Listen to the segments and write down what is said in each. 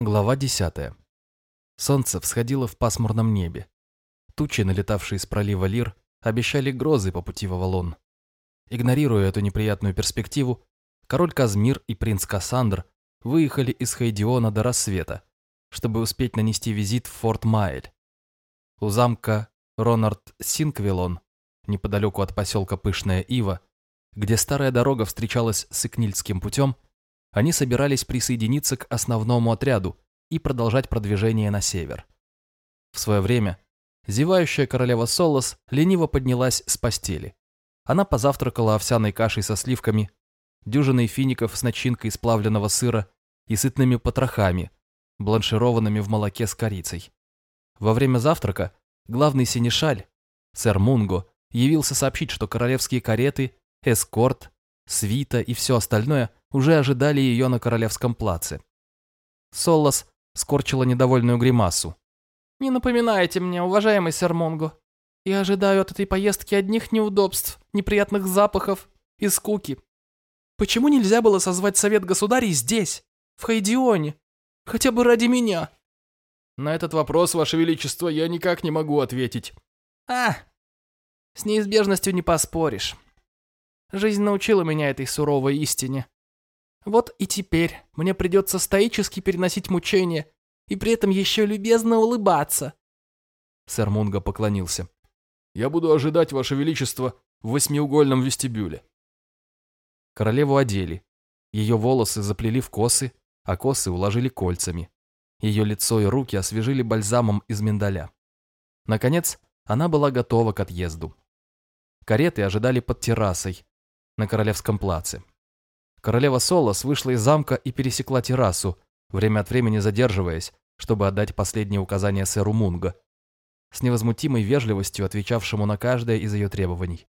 Глава 10. Солнце всходило в пасмурном небе. Тучи, налетавшие с пролива Лир, обещали грозы по пути в Авалон. Игнорируя эту неприятную перспективу, король Казмир и принц Кассандр выехали из Хайдиона до рассвета, чтобы успеть нанести визит в форт Майль. У замка Ронард Синквилон, неподалеку от поселка Пышная Ива, где старая дорога встречалась с Икнильским путем, они собирались присоединиться к основному отряду и продолжать продвижение на север. В свое время зевающая королева Солос лениво поднялась с постели. Она позавтракала овсяной кашей со сливками, дюжиной фиников с начинкой из плавленного сыра и сытными потрохами, бланшированными в молоке с корицей. Во время завтрака главный синешаль, сэр Мунго, явился сообщить, что королевские кареты, эскорт, свита и все остальное уже ожидали ее на Королевском плаце. Соллас скорчила недовольную гримасу. «Не напоминайте мне, уважаемый сэр Монго. Я ожидаю от этой поездки одних неудобств, неприятных запахов и скуки. Почему нельзя было созвать совет государей здесь, в Хайдионе, хотя бы ради меня?» «На этот вопрос, ваше величество, я никак не могу ответить». «А, с неизбежностью не поспоришь. Жизнь научила меня этой суровой истине. Вот и теперь мне придется стоически переносить мучения и при этом еще любезно улыбаться. Сэр Мунго поклонился. «Я буду ожидать, Ваше Величество, в восьмиугольном вестибюле». Королеву одели. Ее волосы заплели в косы, а косы уложили кольцами. Ее лицо и руки освежили бальзамом из миндаля. Наконец, она была готова к отъезду. Кареты ожидали под террасой на Королевском плаце. Королева Солос вышла из замка и пересекла террасу, время от времени задерживаясь, чтобы отдать последние указания сэру Мунго, с невозмутимой вежливостью отвечавшему на каждое из ее требований.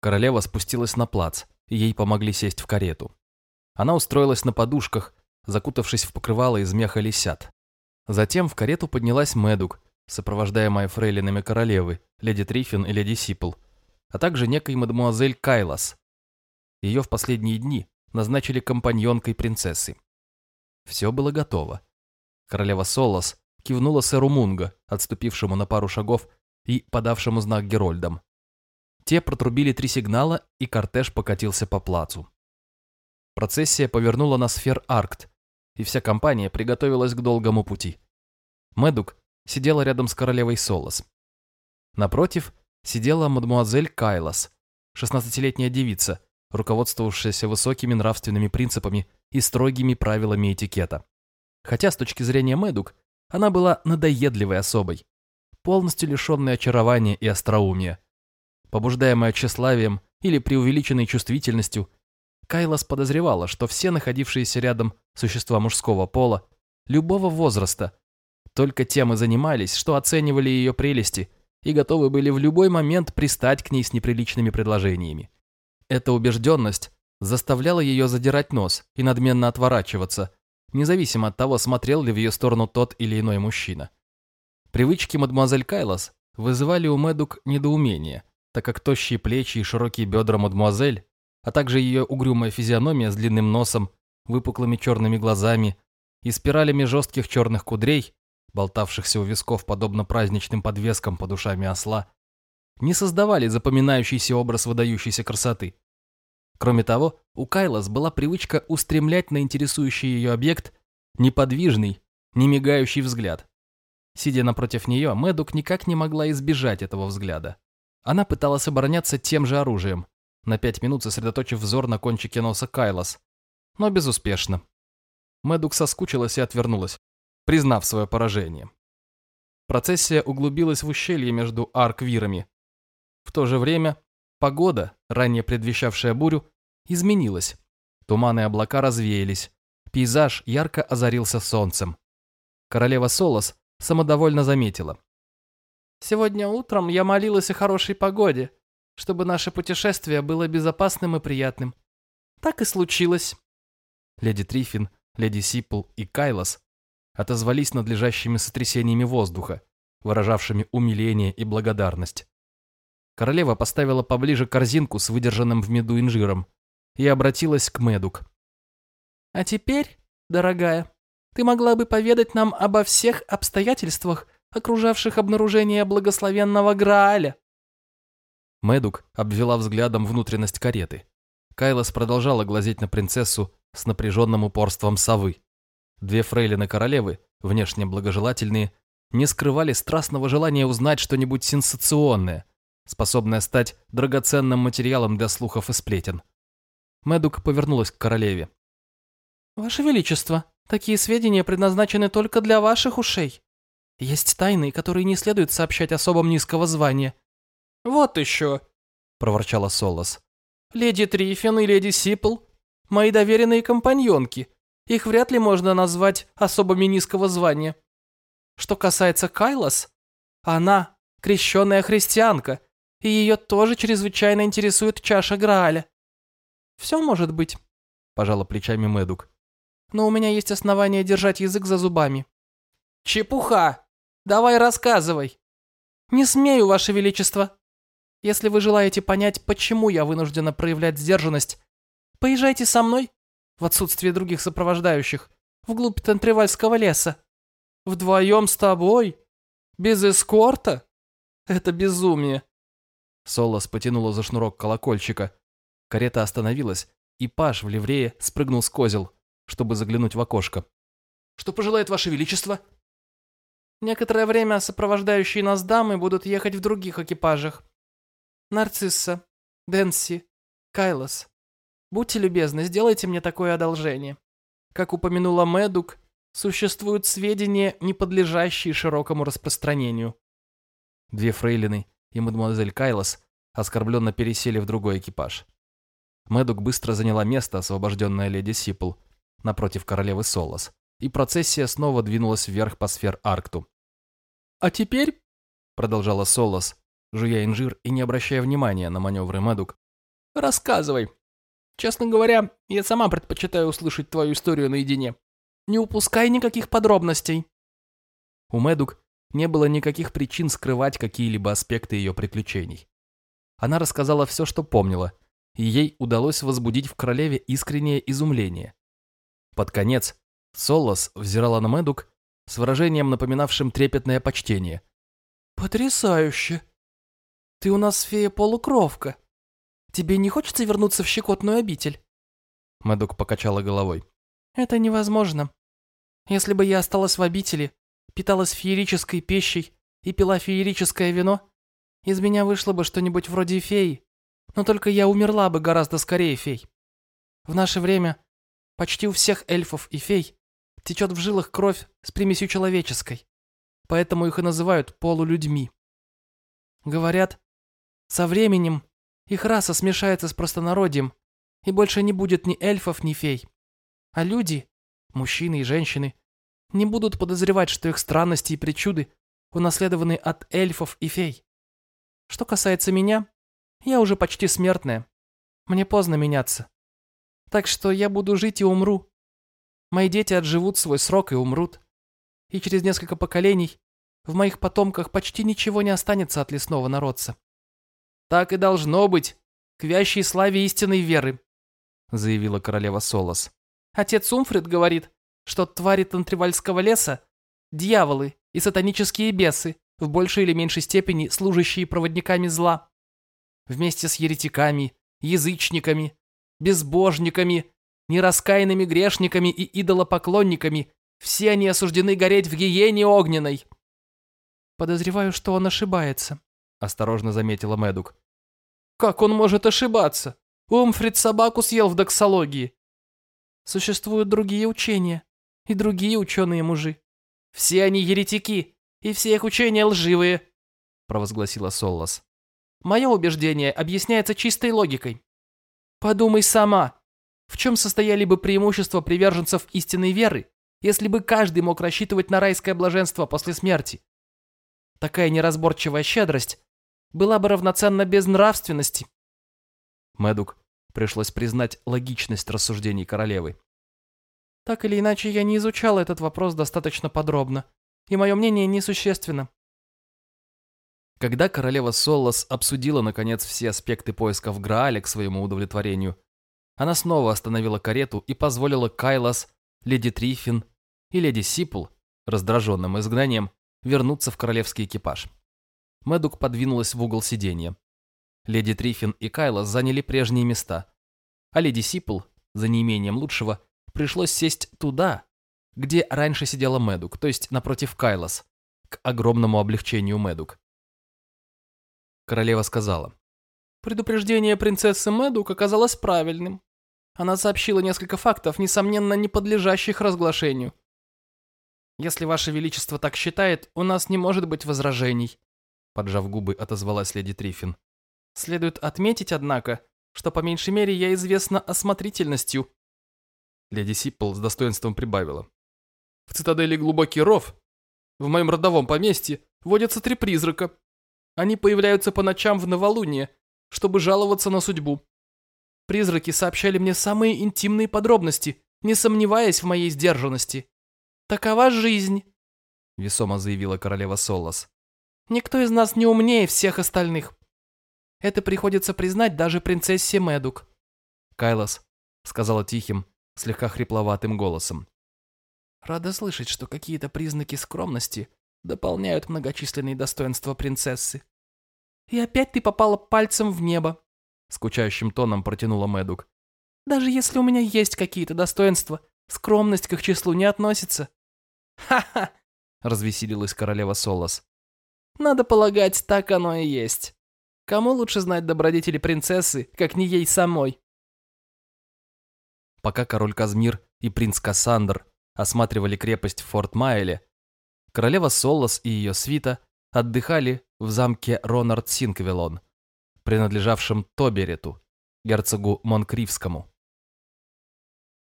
Королева спустилась на плац, и ей помогли сесть в карету. Она устроилась на подушках, закутавшись в покрывало из меха лисят. Затем в карету поднялась Медук, сопровождаемая фрейлинами королевы, леди Триффин и леди Сипл, а также некой мадемуазель Кайлас. Ее в последние дни назначили компаньонкой принцессы. Все было готово. Королева Солос кивнула сэру Мунго, отступившему на пару шагов и подавшему знак Герольдам. Те протрубили три сигнала, и кортеж покатился по плацу. Процессия повернула на сфер-аркт, и вся компания приготовилась к долгому пути. Медук сидела рядом с королевой Солос. Напротив сидела мадмуазель Кайлас, шестнадцатилетняя девица, руководствовавшаяся высокими нравственными принципами и строгими правилами этикета. Хотя с точки зрения Мэдук она была надоедливой особой, полностью лишенной очарования и остроумия. Побуждаемая тщеславием или преувеличенной чувствительностью, Кайлас подозревала, что все находившиеся рядом существа мужского пола, любого возраста, только тем и занимались, что оценивали ее прелести и готовы были в любой момент пристать к ней с неприличными предложениями. Эта убежденность заставляла ее задирать нос и надменно отворачиваться, независимо от того, смотрел ли в ее сторону тот или иной мужчина. Привычки мадемуазель Кайлас вызывали у Мэдук недоумение, так как тощие плечи и широкие бедра мадемуазель, а также ее угрюмая физиономия с длинным носом, выпуклыми черными глазами и спиралями жестких черных кудрей, болтавшихся у висков подобно праздничным подвескам под ушами осла, не создавали запоминающийся образ выдающейся красоты. Кроме того, у Кайлас была привычка устремлять на интересующий ее объект неподвижный, не мигающий взгляд. Сидя напротив нее, Мэдук никак не могла избежать этого взгляда. Она пыталась обороняться тем же оружием, на пять минут сосредоточив взор на кончике носа Кайлас, но безуспешно. Мэдук соскучилась и отвернулась, признав свое поражение. Процессия углубилась в ущелье между арквирами, в то же время погода, ранее предвещавшая бурю, изменилась. Туманы и облака развеялись. Пейзаж ярко озарился солнцем. Королева Солос самодовольно заметила. «Сегодня утром я молилась о хорошей погоде, чтобы наше путешествие было безопасным и приятным. Так и случилось». Леди Трифин, леди Сипл и Кайлос отозвались надлежащими сотрясениями воздуха, выражавшими умиление и благодарность. Королева поставила поближе корзинку с выдержанным в меду инжиром и обратилась к Медук. «А теперь, дорогая, Ты могла бы поведать нам обо всех обстоятельствах, окружавших обнаружение благословенного Грааля?» Мэдук обвела взглядом внутренность кареты. Кайлос продолжала глазеть на принцессу с напряженным упорством совы. Две фрейлины королевы, внешне благожелательные, не скрывали страстного желания узнать что-нибудь сенсационное, способное стать драгоценным материалом для слухов и сплетен. Мэдук повернулась к королеве. «Ваше Величество, такие сведения предназначены только для ваших ушей. Есть тайны, которые не следует сообщать особам низкого звания». «Вот еще», — проворчала Солос. «Леди Трифин и леди Сипл — мои доверенные компаньонки. Их вряд ли можно назвать особами низкого звания. Что касается Кайлас, она крещенная христианка, и ее тоже чрезвычайно интересует чаша Грааля. Все может быть, пожала плечами Мэдук. Но у меня есть основания держать язык за зубами. Чепуха! Давай рассказывай. Не смею, Ваше Величество. Если вы желаете понять, почему я вынуждена проявлять сдержанность, поезжайте со мной, в отсутствие других сопровождающих, вглубь Тентривальского леса. Вдвоем с тобой? Без эскорта? Это безумие. Солос потянула за шнурок колокольчика. Карета остановилась, и Паш в ливрее спрыгнул с козел, чтобы заглянуть в окошко. «Что пожелает Ваше Величество?» «Некоторое время сопровождающие нас дамы будут ехать в других экипажах. Нарцисса, Дэнси, Кайлос. Будьте любезны, сделайте мне такое одолжение. Как упомянула Мэдук, существуют сведения, не подлежащие широкому распространению. Две фрейлины и мадемуазель Кайлос оскорбленно пересели в другой экипаж. Мэдук быстро заняла место, освобожденное леди Сипл, напротив королевы Солос, и процессия снова двинулась вверх по сфер-аркту. «А теперь», — продолжала Солос, жуя инжир и не обращая внимания на маневры Мэдук, — «рассказывай. Честно говоря, я сама предпочитаю услышать твою историю наедине. Не упускай никаких подробностей». У Мэдук не было никаких причин скрывать какие-либо аспекты ее приключений. Она рассказала все, что помнила, и ей удалось возбудить в королеве искреннее изумление. Под конец Солос взирала на Мэдук с выражением, напоминавшим трепетное почтение. «Потрясающе! Ты у нас фея-полукровка. Тебе не хочется вернуться в щекотную обитель?» Мэдук покачала головой. Это невозможно. Если бы я осталась в обители, питалась феерической пищей и пила феерическое вино, из меня вышло бы что-нибудь вроде феи, но только я умерла бы гораздо скорее фей. В наше время почти у всех эльфов и фей течет в жилах кровь с примесью человеческой, поэтому их и называют полулюдьми. Говорят, со временем их раса смешается с простонародьем, и больше не будет ни эльфов, ни фей. А люди, мужчины и женщины, не будут подозревать, что их странности и причуды унаследованы от эльфов и фей. Что касается меня, я уже почти смертная. Мне поздно меняться. Так что я буду жить и умру. Мои дети отживут свой срок и умрут. И через несколько поколений в моих потомках почти ничего не останется от лесного народца. Так и должно быть, к вящей славе истинной веры, заявила королева Солос. Отец Умфрид говорит, что твари Тантривальского леса – дьяволы и сатанические бесы, в большей или меньшей степени служащие проводниками зла. Вместе с еретиками, язычниками, безбожниками, нераскаянными грешниками и идолопоклонниками все они осуждены гореть в гиене огненной. Подозреваю, что он ошибается, осторожно заметила Медук. Как он может ошибаться? Умфрид собаку съел в доксологии. Существуют другие учения и другие ученые-мужи. Все они еретики, и все их учения лживые, провозгласила Соллас. Мое убеждение объясняется чистой логикой. Подумай сама, в чем состояли бы преимущества приверженцев истинной веры, если бы каждый мог рассчитывать на райское блаженство после смерти? Такая неразборчивая щедрость была бы равноценна безнравственности. Мэдук Пришлось признать логичность рассуждений королевы. Так или иначе, я не изучал этот вопрос достаточно подробно, и мое мнение несущественно. Когда королева Соллас обсудила, наконец, все аспекты поисков Грааля к своему удовлетворению, она снова остановила карету и позволила Кайлас, леди Трифин и леди Сипл, раздраженным изгнанием, вернуться в королевский экипаж. Мэдук подвинулась в угол сиденья. Леди Триффин и Кайла заняли прежние места, а леди Сипл, за неимением лучшего, пришлось сесть туда, где раньше сидела Мэдук, то есть напротив Кайлас, к огромному облегчению Мэдук. Королева сказала. Предупреждение принцессы Мэдук оказалось правильным. Она сообщила несколько фактов, несомненно, не подлежащих разглашению. Если Ваше Величество так считает, у нас не может быть возражений, поджав губы, отозвалась леди Триффин. Следует отметить, однако, что по меньшей мере я известна осмотрительностью. Леди Сиппл с достоинством прибавила. В цитадели Глубокий Ров, в моем родовом поместье, водятся три призрака. Они появляются по ночам в новолуние, чтобы жаловаться на судьбу. Призраки сообщали мне самые интимные подробности, не сомневаясь в моей сдержанности. «Такова жизнь», — весомо заявила королева Солос. «Никто из нас не умнее всех остальных. Это приходится признать даже принцессе Медук». «Кайлос», — сказала тихим, слегка хрипловатым голосом. «Рада слышать, что какие-то признаки скромности дополняют многочисленные достоинства принцессы. И опять ты попала пальцем в небо скучающим тоном протянула Мэдук. Даже если у меня есть какие-то достоинства, скромность к их числу не относится. Ха-ха, развеселилась королева Солос. Надо полагать, так оно и есть. Кому лучше знать добродетели принцессы, как не ей самой? Пока король Казмир и принц Кассандр осматривали крепость в Форт Майле, королева Солос и ее свита отдыхали в замке Ронард Синквилон, принадлежавшем Тоберету, герцогу Монкривскому.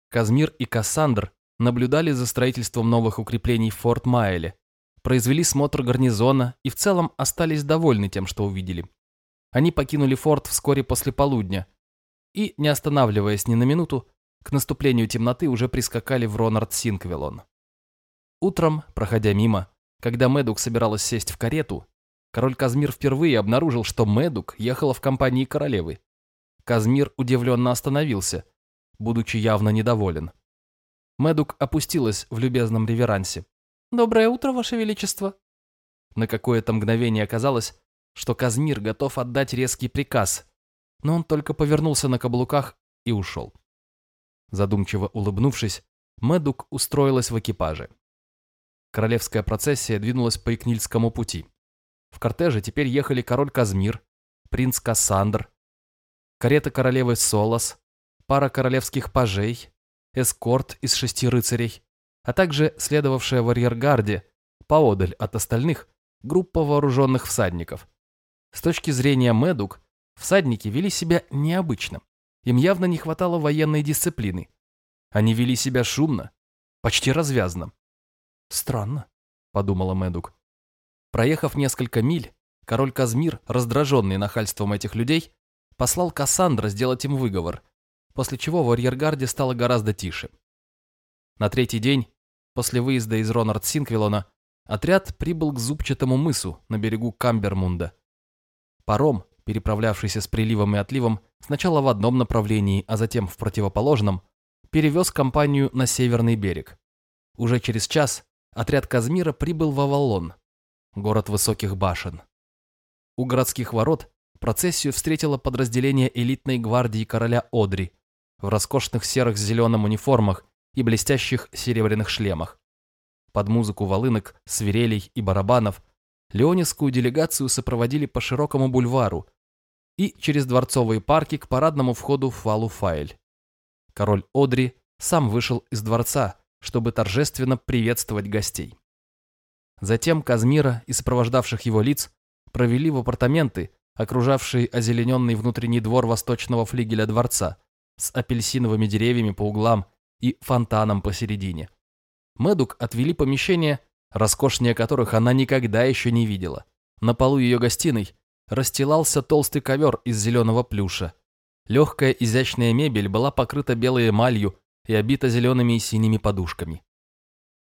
Казмир и Кассандр наблюдали за строительством новых укреплений в Форт Майле, произвели смотр гарнизона и в целом остались довольны тем, что увидели. Они покинули форт вскоре после полудня и, не останавливаясь ни на минуту, к наступлению темноты уже прискакали в Ронард Синквилон. Утром, проходя мимо, когда Мэдук собиралась сесть в карету, король Казмир впервые обнаружил, что Медук ехала в компании королевы. Казмир удивленно остановился, будучи явно недоволен. Медук опустилась в любезном реверансе. «Доброе утро, Ваше Величество!» На какое-то мгновение оказалось, что Казмир готов отдать резкий приказ, но он только повернулся на каблуках и ушел. Задумчиво улыбнувшись, Медук устроилась в экипаже. Королевская процессия двинулась по Икнильскому пути. В кортеже теперь ехали король Казмир, принц Кассандр, карета королевы Солос, пара королевских пажей, эскорт из шести рыцарей, а также следовавшая в арьергарде, поодаль от остальных, группа вооруженных всадников. С точки зрения Медук, всадники вели себя необычно. Им явно не хватало военной дисциплины. Они вели себя шумно, почти развязно. «Странно», — подумала Медук. Проехав несколько миль, король Казмир, раздраженный нахальством этих людей, послал Кассандра сделать им выговор, после чего в арьергарде стало гораздо тише. На третий день, после выезда из Ронард-Синквилона, отряд прибыл к зубчатому мысу на берегу Камбермунда. Паром, переправлявшийся с приливом и отливом, сначала в одном направлении, а затем в противоположном, перевез компанию на северный берег. Уже через час отряд Казмира прибыл в Авалон, город высоких башен. У городских ворот процессию встретило подразделение элитной гвардии короля Одри в роскошных серых с зеленым униформах и блестящих серебряных шлемах. Под музыку волынок, свирелей и барабанов леонискую делегацию сопроводили по широкому бульвару и через дворцовые парки к парадному входу в Фалу-Файль. Король Одри сам вышел из дворца, чтобы торжественно приветствовать гостей. Затем Казмира и сопровождавших его лиц провели в апартаменты, окружавшие озелененный внутренний двор восточного флигеля дворца, с апельсиновыми деревьями по углам и фонтаном посередине. Мэдук отвели помещение, роскошнее которых она никогда еще не видела. На полу ее гостиной расстилался толстый ковер из зеленого плюша. Легкая изящная мебель была покрыта белой эмалью и обита зелеными и синими подушками.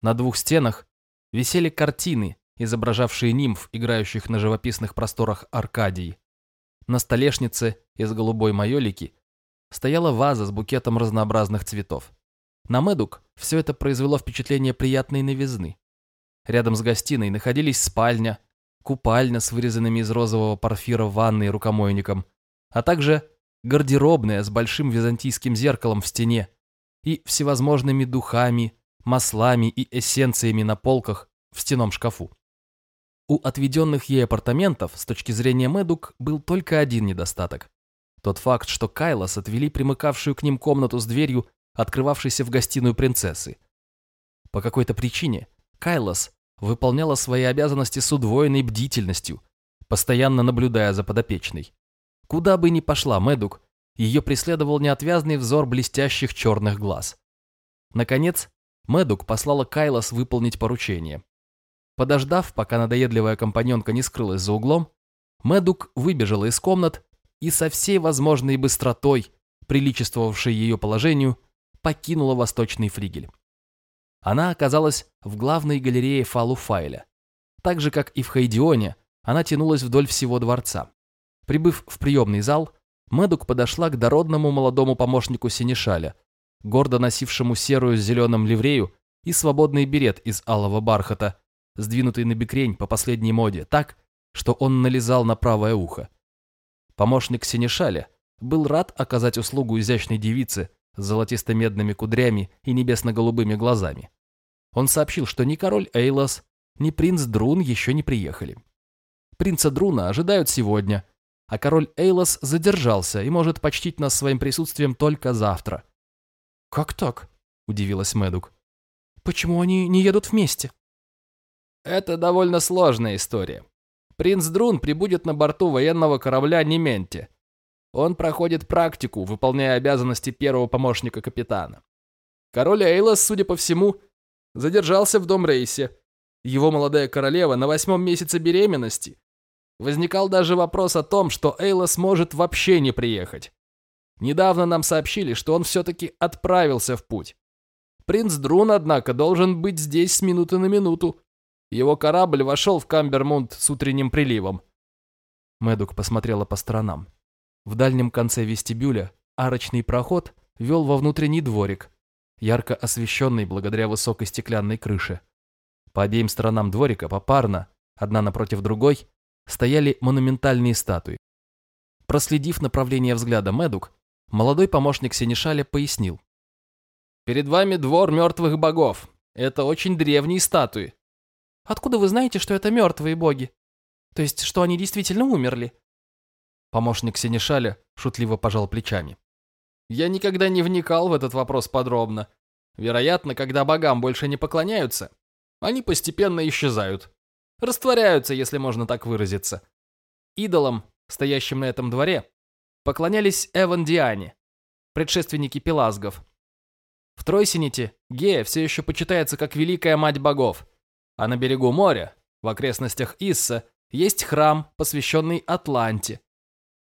На двух стенах висели картины, изображавшие нимф, играющих на живописных просторах Аркадии. На столешнице из голубой майолики стояла ваза с букетом разнообразных цветов. На Мэдук все это произвело впечатление приятной новизны. Рядом с гостиной находились спальня, купальня с вырезанными из розового порфира ванной рукомойником, а также гардеробная с большим византийским зеркалом в стене и всевозможными духами, маслами и эссенциями на полках в стенном шкафу. У отведенных ей апартаментов, с точки зрения Мэдук, был только один недостаток. Тот факт, что Кайлос отвели примыкавшую к ним комнату с дверью, открывавшейся в гостиную принцессы. По какой-то причине Кайлос выполняла свои обязанности с удвоенной бдительностью, постоянно наблюдая за подопечной. Куда бы ни пошла Мэдук, ее преследовал неотвязный взор блестящих черных глаз. Наконец, Мэдук послала Кайлос выполнить поручение. Подождав, пока надоедливая компаньонка не скрылась за углом, Мэдук выбежала из комнат и со всей возможной быстротой, приличествовавшей ее положению, покинула восточный флигель. Она оказалась в главной галерее Фалуфайля. Так же, как и в Хайдионе, она тянулась вдоль всего дворца. Прибыв в приемный зал, Мэдук подошла к дородному молодому помощнику Синишаля, гордо носившему серую с зеленым ливрею и свободный берет из алого бархата, сдвинутый на бекрень по последней моде, так, что он налезал на правое ухо. Помощник Синишаля был рад оказать услугу изящной девице с золотисто-медными кудрями и небесно-голубыми глазами. Он сообщил, что ни король Эйлос, ни принц Друн еще не приехали. Принца Друна ожидают сегодня, а король Эйлос задержался и может почтить нас своим присутствием только завтра. «Как так?» – удивилась Мэдук. «Почему они не едут вместе?» «Это довольно сложная история. Принц Друн прибудет на борту военного корабля Нементе. Он проходит практику, выполняя обязанности первого помощника капитана. Король Эйлос, судя по всему, задержался в дом Рейсе. Его молодая королева на восьмом месяце беременности Возникал даже вопрос о том, что Эйлос может вообще не приехать. Недавно нам сообщили, что он все-таки отправился в путь. Принц Друн, однако, должен быть здесь с минуты на минуту. Его корабль вошел в Камбермунд с утренним приливом. Мэдук посмотрела по сторонам. В дальнем конце вестибюля арочный проход вел во внутренний дворик, ярко освещенный благодаря высокой стеклянной крыше. По обеим сторонам дворика попарно, одна напротив другой, стояли монументальные статуи. Проследив направление взгляда Медук, молодой помощник Сенешаля пояснил. «Перед вами двор мертвых богов. Это очень древние статуи». «Откуда вы знаете, что это мертвые боги? То есть, что они действительно умерли?» Помощник Сенешаля шутливо пожал плечами. «Я никогда не вникал в этот вопрос подробно. Вероятно, когда богам больше не поклоняются, они постепенно исчезают растворяются, если можно так выразиться. Идолам, стоящим на этом дворе, поклонялись Эвандиане, предшественники Пелазгов. В Тройсините Гея все еще почитается как великая мать богов, а на берегу моря, в окрестностях Исса, есть храм, посвященный Атланте.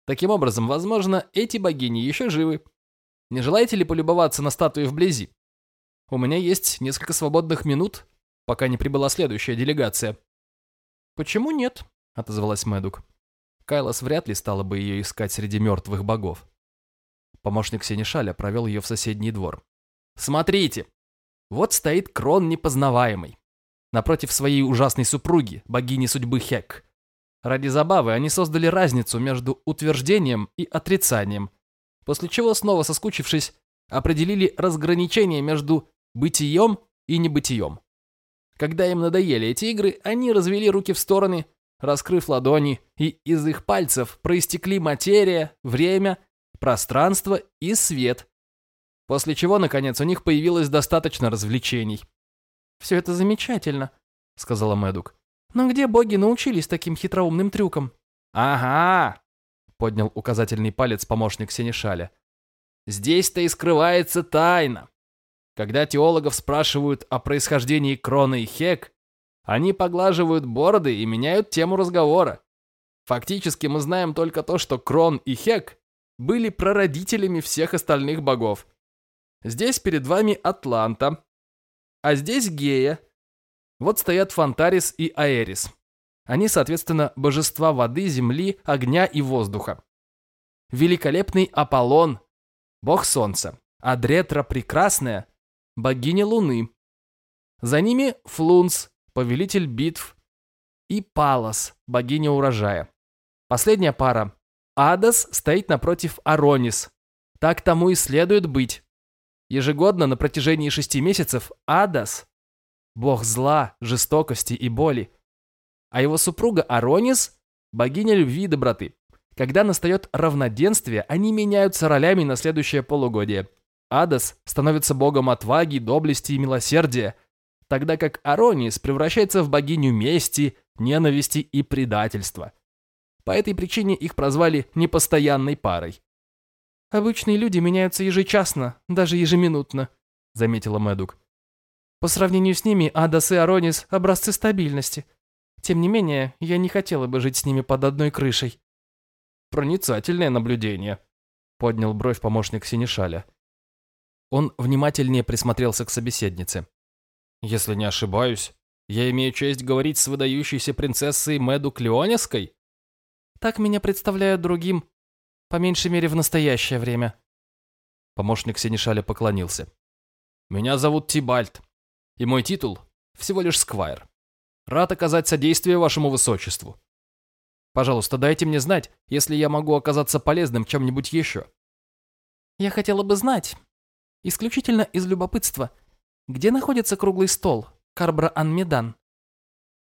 Таким образом, возможно, эти богини еще живы. Не желаете ли полюбоваться на статуи вблизи? У меня есть несколько свободных минут, пока не прибыла следующая делегация. «Почему нет?» — отозвалась Мэдук. Кайлос вряд ли стала бы ее искать среди мертвых богов. Помощник Сенешаля провел ее в соседний двор. «Смотрите! Вот стоит крон непознаваемый. Напротив своей ужасной супруги, богини судьбы Хек. Ради забавы они создали разницу между утверждением и отрицанием, после чего, снова соскучившись, определили разграничение между бытием и небытием. Когда им надоели эти игры, они развели руки в стороны, раскрыв ладони, и из их пальцев проистекли материя, время, пространство и свет. После чего, наконец, у них появилось достаточно развлечений. «Все это замечательно», — сказала Мэдук. «Но где боги научились таким хитроумным трюкам?» «Ага», — поднял указательный палец помощник Сенешаля. «Здесь-то и скрывается тайна. Когда теологов спрашивают о происхождении Крона и Хек, они поглаживают бороды и меняют тему разговора. Фактически мы знаем только то, что Крон и Хек были прародителями всех остальных богов. Здесь перед вами Атланта, а здесь Гея. Вот стоят Фантарис и Аэрис. Они, соответственно, божества воды, земли, огня и воздуха. Великолепный Аполлон, бог солнца, а прекрасная богиня Луны. За ними Флунс, повелитель битв, и Палас, богиня урожая. Последняя пара. Адас стоит напротив Аронис. Так тому и следует быть. Ежегодно на протяжении шести месяцев Адас, бог зла, жестокости и боли, а его супруга Аронис – богиня любви и доброты. Когда настает равноденствие, они меняются ролями на следующее полугодие. Адас становится богом отваги, доблести и милосердия, тогда как Аронис превращается в богиню мести, ненависти и предательства. По этой причине их прозвали непостоянной парой. «Обычные люди меняются ежечасно, даже ежеминутно», — заметила Мэдук. «По сравнению с ними Адас и Аронис — образцы стабильности. Тем не менее, я не хотела бы жить с ними под одной крышей». «Проницательное наблюдение», — поднял бровь помощник Синишаля. Он внимательнее присмотрелся к собеседнице. «Если не ошибаюсь, я имею честь говорить с выдающейся принцессой Мэду Клеонеской?» «Так меня представляют другим, по меньшей мере в настоящее время». Помощник Синишаля поклонился. «Меня зовут Тибальт, и мой титул всего лишь Сквайр. Рад оказать содействие вашему высочеству. Пожалуйста, дайте мне знать, если я могу оказаться полезным чем-нибудь еще». «Я хотела бы знать, исключительно из любопытства, где находится круглый стол, Карбра Анмедан?»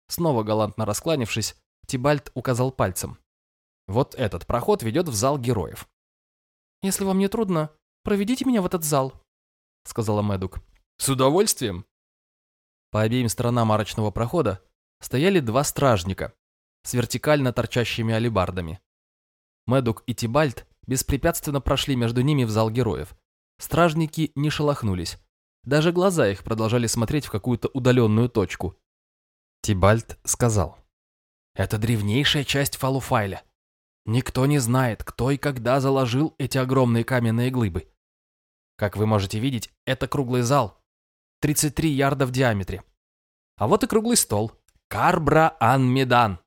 Снова галантно раскланившись, Тибальт указал пальцем. Вот этот проход ведет в зал героев. «Если вам не трудно, проведите меня в этот зал», — сказала Мэдук. «С удовольствием». По обеим сторонам арочного прохода стояли два стражника с вертикально торчащими алебардами. Мэдук и Тибальт беспрепятственно прошли между ними в зал героев. Стражники не шелохнулись. Даже глаза их продолжали смотреть в какую-то удаленную точку. Тибальт сказал. «Это древнейшая часть Фалуфайля. Никто не знает, кто и когда заложил эти огромные каменные глыбы. Как вы можете видеть, это круглый зал, 33 ярда в диаметре. А вот и круглый стол. Карбра Ан Медан.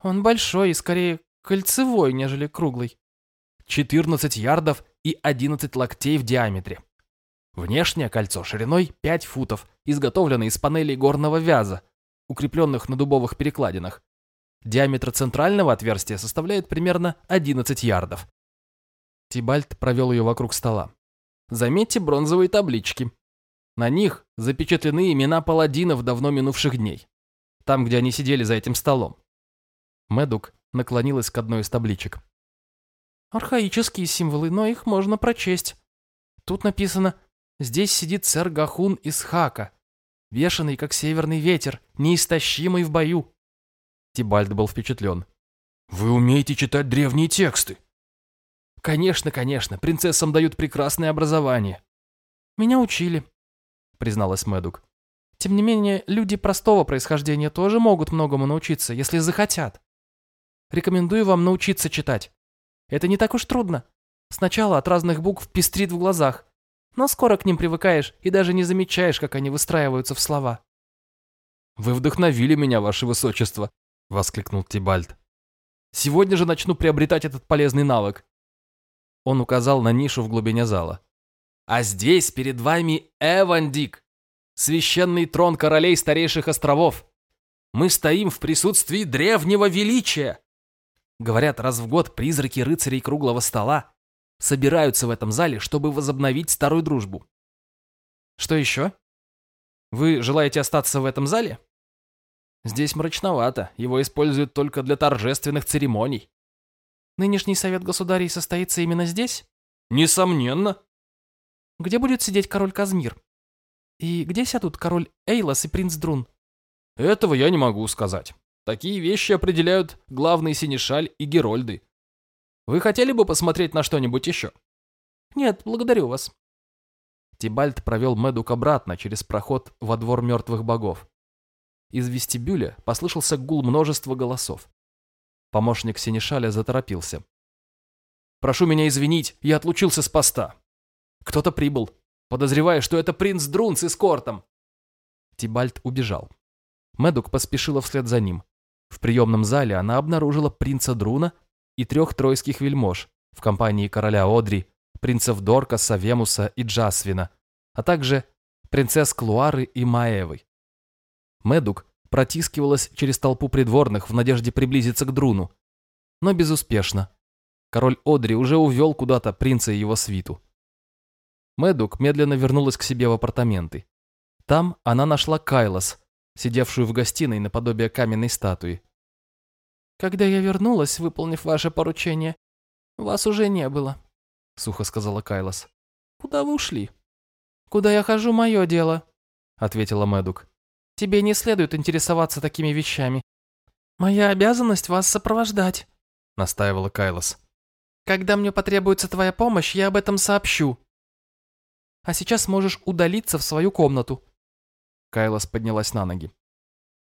Он большой и скорее кольцевой, нежели круглый. 14 ярдов и 11 локтей в диаметре. Внешнее кольцо шириной 5 футов, изготовлено из панелей горного вяза, укрепленных на дубовых перекладинах. Диаметр центрального отверстия составляет примерно 11 ярдов. Тибальт провел ее вокруг стола. Заметьте бронзовые таблички. На них запечатлены имена паладинов давно минувших дней. Там, где они сидели за этим столом. Медук наклонилась к одной из табличек. Архаические символы, но их можно прочесть. Тут написано «Здесь сидит сэр Гахун из Хака, бешеный, как северный ветер, неистощимый в бою. Тибальд был впечатлен. «Вы умеете читать древние тексты?» «Конечно, конечно, принцессам дают прекрасное образование». «Меня учили», — призналась Мэдук. «Тем не менее, люди простого происхождения тоже могут многому научиться, если захотят. Рекомендую вам научиться читать. Это не так уж трудно. Сначала от разных букв пестрит в глазах, но скоро к ним привыкаешь и даже не замечаешь, как они выстраиваются в слова». «Вы вдохновили меня, ваше высочество», — воскликнул Тибальд. «Сегодня же начну приобретать этот полезный навык». Он указал на нишу в глубине зала. «А здесь перед вами Эвандик, священный трон королей старейших островов. Мы стоим в присутствии древнего величия. Говорят, раз в год призраки рыцарей круглого стола собираются в этом зале, чтобы возобновить старую дружбу. Что еще? Вы желаете остаться в этом зале? Здесь мрачновато, его используют только для торжественных церемоний. Нынешний совет государей состоится именно здесь? Несомненно. Где будет сидеть король Казмир? И где сядут король Эйлас и принц Друн? Этого я не могу сказать. Такие вещи определяют главный синешаль и герольды. Вы хотели бы посмотреть на что-нибудь еще? Нет, благодарю вас. Тибальт провел Медук обратно через проход во двор мертвых богов. Из вестибюля послышался гул множества голосов. Помощник Синишаля заторопился. «Прошу меня извинить, я отлучился с поста. Кто-то прибыл, подозревая, что это принц Друн с эскортом». Тибальт убежал. Медук поспешила вслед за ним. В приемном зале она обнаружила принца Друна и трех тройских вельмож в компании короля Одри, принцев Доркаса, Вемуса и Джасвина, а также принцесс Клуары и Маевы. Медук протискивалась через толпу придворных в надежде приблизиться к Друну, но безуспешно. Король Одри уже увел куда-то принца и его свиту. Медук медленно вернулась к себе в апартаменты. Там она нашла Кайлос, сидевшую в гостиной наподобие каменной статуи. «Когда я вернулась, выполнив ваше поручение, вас уже не было», — сухо сказала Кайлос. «Куда вы ушли?» «Куда я хожу, мое дело», — ответила Медук. «Тебе не следует интересоваться такими вещами. Моя обязанность вас сопровождать», — настаивала Кайлос. «Когда мне потребуется твоя помощь, я об этом сообщу. А сейчас можешь удалиться в свою комнату». Кайлос поднялась на ноги.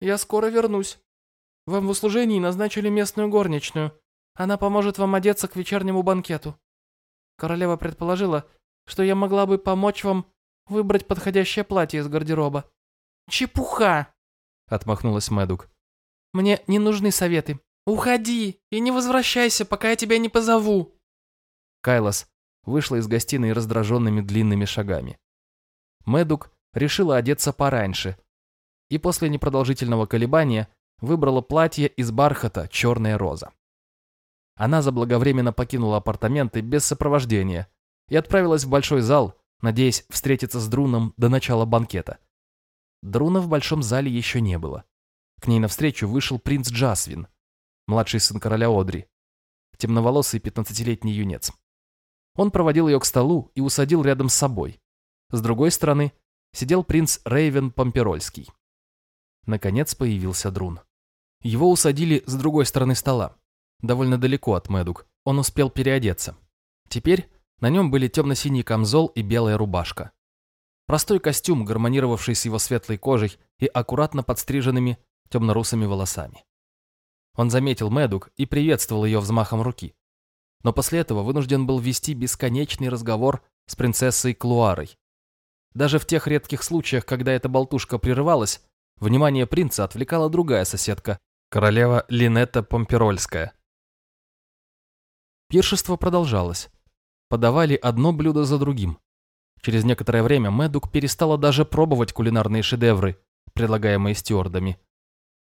«Я скоро вернусь. Вам в услужении назначили местную горничную. Она поможет вам одеться к вечернему банкету. Королева предположила, что я могла бы помочь вам выбрать подходящее платье из гардероба». «Чепуха!» — отмахнулась Мэдук. «Мне не нужны советы. Уходи и не возвращайся, пока я тебя не позову». Кайлос вышла из гостиной раздраженными длинными шагами. Мэдук решила одеться пораньше и после непродолжительного колебания выбрала платье из бархата «Черная роза». Она заблаговременно покинула апартаменты без сопровождения и отправилась в большой зал, надеясь встретиться с Друном до начала банкета. Друна в большом зале еще не было. К ней навстречу вышел принц Джасвин, младший сын короля Одри, темноволосый пятнадцатилетний юнец. Он проводил ее к столу и усадил рядом с собой. С другой стороны сидел принц Рейвен Помперольский. Наконец появился Друн. Его усадили с другой стороны стола, довольно далеко от Мэдук. Он успел переодеться. Теперь на нем были темно-синий камзол и белая рубашка. Простой костюм, гармонировавший с его светлой кожей и аккуратно подстриженными темно-русыми волосами. Он заметил Мэдук и приветствовал ее взмахом руки. Но после этого вынужден был вести бесконечный разговор с принцессой Клуарой. Даже в тех редких случаях, когда эта болтушка прерывалась, внимание принца отвлекала другая соседка, королева Линетта Помперольская. Пиршество продолжалось. Подавали одно блюдо за другим. Через некоторое время Мэдук перестала даже пробовать кулинарные шедевры, предлагаемые стюардами.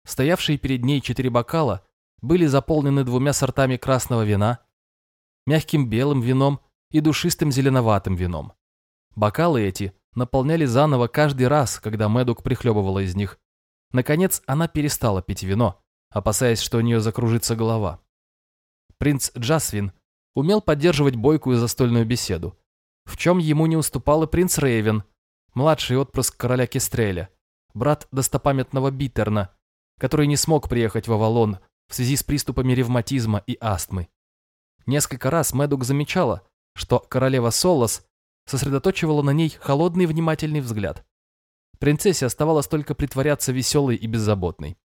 Стоявшие перед ней четыре бокала были заполнены двумя сортами красного вина, мягким белым вином и душистым зеленоватым вином. Бокалы эти наполняли заново каждый раз, когда Мэдук прихлебывала из них. Наконец, она перестала пить вино, опасаясь, что у нее закружится голова. Принц Джасвин умел поддерживать бойкую застольную беседу, в чем ему не уступал и принц Рейвен, младший отпрыск короля Кестреля, брат достопамятного Биттерна, который не смог приехать в Авалон в связи с приступами ревматизма и астмы. Несколько раз Мэдук замечала, что королева Солос сосредоточивала на ней холодный внимательный взгляд. Принцессе оставалось только притворяться веселой и беззаботной.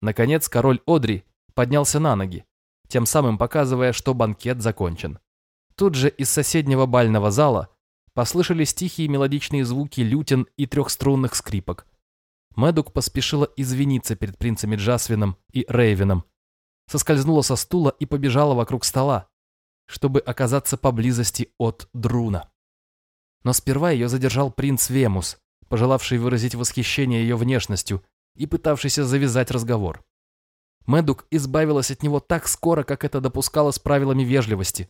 Наконец король Одри поднялся на ноги, тем самым показывая, что банкет закончен. Тут же из соседнего бального зала послышались тихие мелодичные звуки лютен и трехструнных скрипок. Мэдук поспешила извиниться перед принцами Джасвином и Рейвеном, соскользнула со стула и побежала вокруг стола, чтобы оказаться поблизости от Друна. Но сперва ее задержал принц Вемус, пожелавший выразить восхищение ее внешностью и пытавшийся завязать разговор. Мэдук избавилась от него так скоро, как это допускалось правилами вежливости,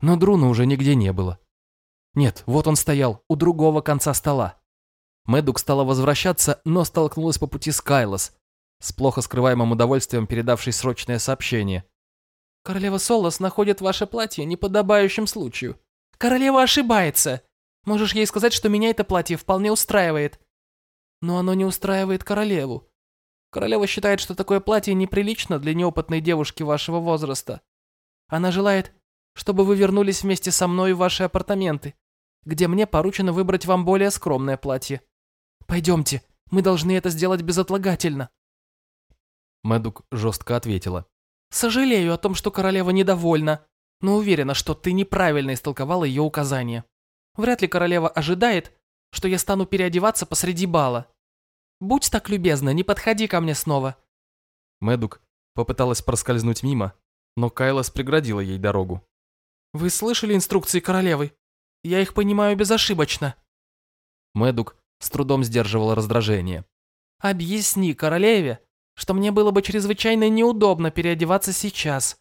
но Друна уже нигде не было. Нет, вот он стоял, у другого конца стола. Мэдук стала возвращаться, но столкнулась по пути с Кайлос, с плохо скрываемым удовольствием передавшей срочное сообщение. «Королева Солос находит ваше платье неподобающим случаю. Королева ошибается. Можешь ей сказать, что меня это платье вполне устраивает». «Но оно не устраивает королеву. Королева считает, что такое платье неприлично для неопытной девушки вашего возраста. Она желает, чтобы вы вернулись вместе со мной в ваши апартаменты, где мне поручено выбрать вам более скромное платье. Пойдемте, мы должны это сделать безотлагательно». Мэдук жестко ответила. «Сожалею о том, что королева недовольна, но уверена, что ты неправильно истолковала ее указания. Вряд ли королева ожидает, что я стану переодеваться посреди бала. Будь так любезна, не подходи ко мне снова». Мэдук попыталась проскользнуть мимо, но Кайлас преградила ей дорогу. «Вы слышали инструкции королевы? Я их понимаю безошибочно». Мэдук с трудом сдерживал раздражение. «Объясни королеве, что мне было бы чрезвычайно неудобно переодеваться сейчас,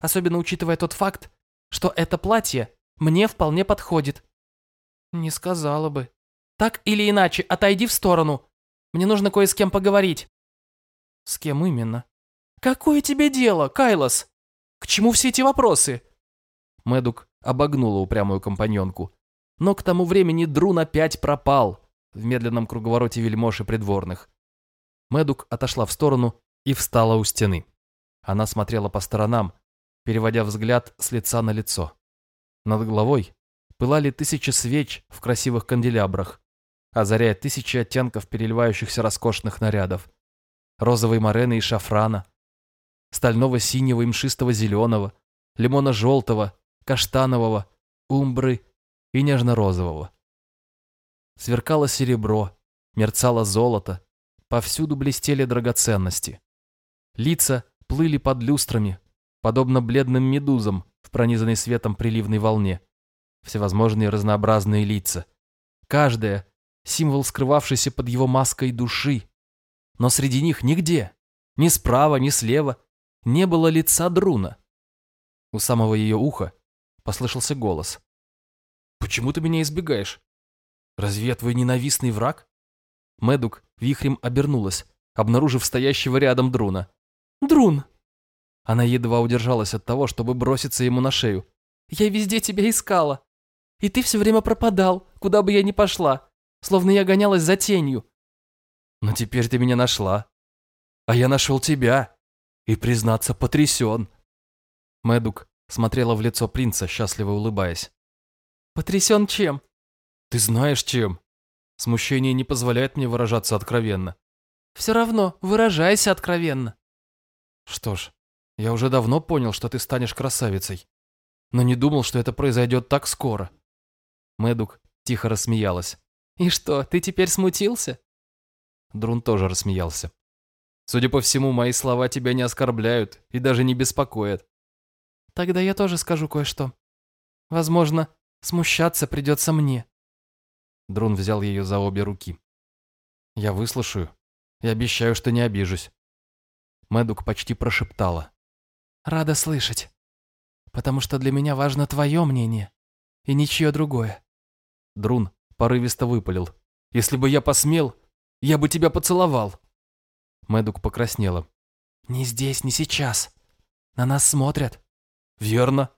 особенно учитывая тот факт, что это платье мне вполне подходит». «Не сказала бы». «Так или иначе, отойди в сторону. Мне нужно кое с кем поговорить». «С кем именно?» «Какое тебе дело, Кайлос? К чему все эти вопросы?» Мэдук обогнула упрямую компаньонку. Но к тому времени Друн опять пропал в медленном круговороте вельмож и придворных. Мэдук отошла в сторону и встала у стены. Она смотрела по сторонам, переводя взгляд с лица на лицо. Над головой пылали тысячи свеч в красивых канделябрах, озаряя тысячи оттенков переливающихся роскошных нарядов. Розовой морены и шафрана, стального синего и мшистого зеленого, лимона желтого, каштанового, умбры и нежно-розового. Сверкало серебро, мерцало золото, повсюду блестели драгоценности. Лица плыли под люстрами, подобно бледным медузам в пронизанной светом приливной волне. Всевозможные разнообразные лица. Каждая — символ, скрывавшийся под его маской души. Но среди них нигде, ни справа, ни слева, не было лица Друна. У самого ее уха послышался голос. «Почему ты меня избегаешь? Разве я твой ненавистный враг?» Медук вихрем обернулась, обнаружив стоящего рядом Друна. «Друн!» Она едва удержалась от того, чтобы броситься ему на шею. «Я везде тебя искала. И ты все время пропадал, куда бы я ни пошла, словно я гонялась за тенью». «Но теперь ты меня нашла. А я нашел тебя. И, признаться, потрясен». Медук смотрела в лицо принца, счастливо улыбаясь. «Потрясен чем?» «Ты знаешь чем. Смущение не позволяет мне выражаться откровенно». «Все равно, выражайся откровенно». «Что ж, я уже давно понял, что ты станешь красавицей, но не думал, что это произойдет так скоро». Медук тихо рассмеялась. «И что, ты теперь смутился?» Друн тоже рассмеялся. «Судя по всему, мои слова тебя не оскорбляют и даже не беспокоят. Тогда я тоже скажу кое-что. Возможно, смущаться придется мне. Друн взял ее за обе руки. Я выслушаю и обещаю, что не обижусь. Мэдук почти прошептала. Рада слышать. Потому что для меня важно твое мнение и ничье другое. Друн порывисто выпалил. Если бы я посмел, я бы тебя поцеловал. Мэдук покраснела. Не здесь, не сейчас. На нас смотрят. «Верно.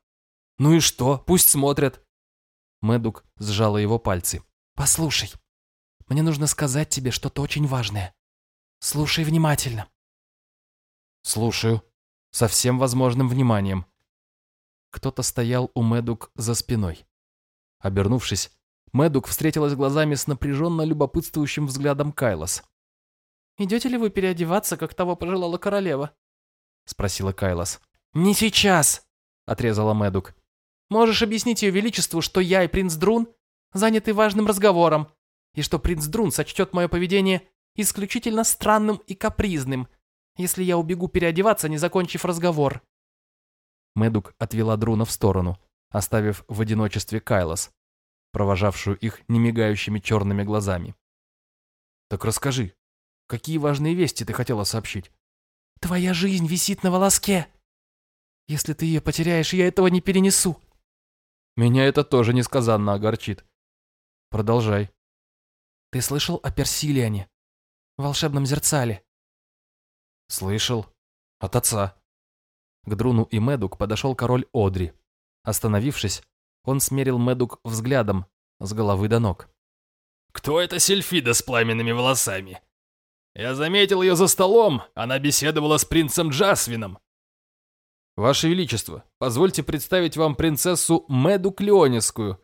Ну и что? Пусть смотрят». Мэдук сжала его пальцы. «Послушай, мне нужно сказать тебе что-то очень важное. Слушай внимательно». «Слушаю. Со всем возможным вниманием». Кто-то стоял у Мэдук за спиной. Обернувшись, Мэдук встретилась глазами с напряженно любопытствующим взглядом Кайлос. «Идете ли вы переодеваться, как того пожелала королева?» — спросила Кайлос. «Не сейчас!» — отрезала Мэдук. «Можешь объяснить ее величеству, что я и принц Друн заняты важным разговором, и что принц Друн сочтет мое поведение исключительно странным и капризным, если я убегу переодеваться, не закончив разговор». Мэдук отвела Друна в сторону, оставив в одиночестве Кайлос, провожавшую их немигающими черными глазами. «Так расскажи, какие важные вести ты хотела сообщить?» «Твоя жизнь висит на волоске», если ты ее потеряешь, я этого не перенесу. Меня это тоже несказанно огорчит. Продолжай. Ты слышал о Персилиане? Волшебном зерцале? Слышал. От отца. К Друну и Медук подошел король Одри. Остановившись, он смерил Медук взглядом с головы до ног. «Кто это Сельфида с пламенными волосами? Я заметил ее за столом, она беседовала с принцем Джасвином. «Ваше Величество, позвольте представить вам принцессу Меду Клеонискую».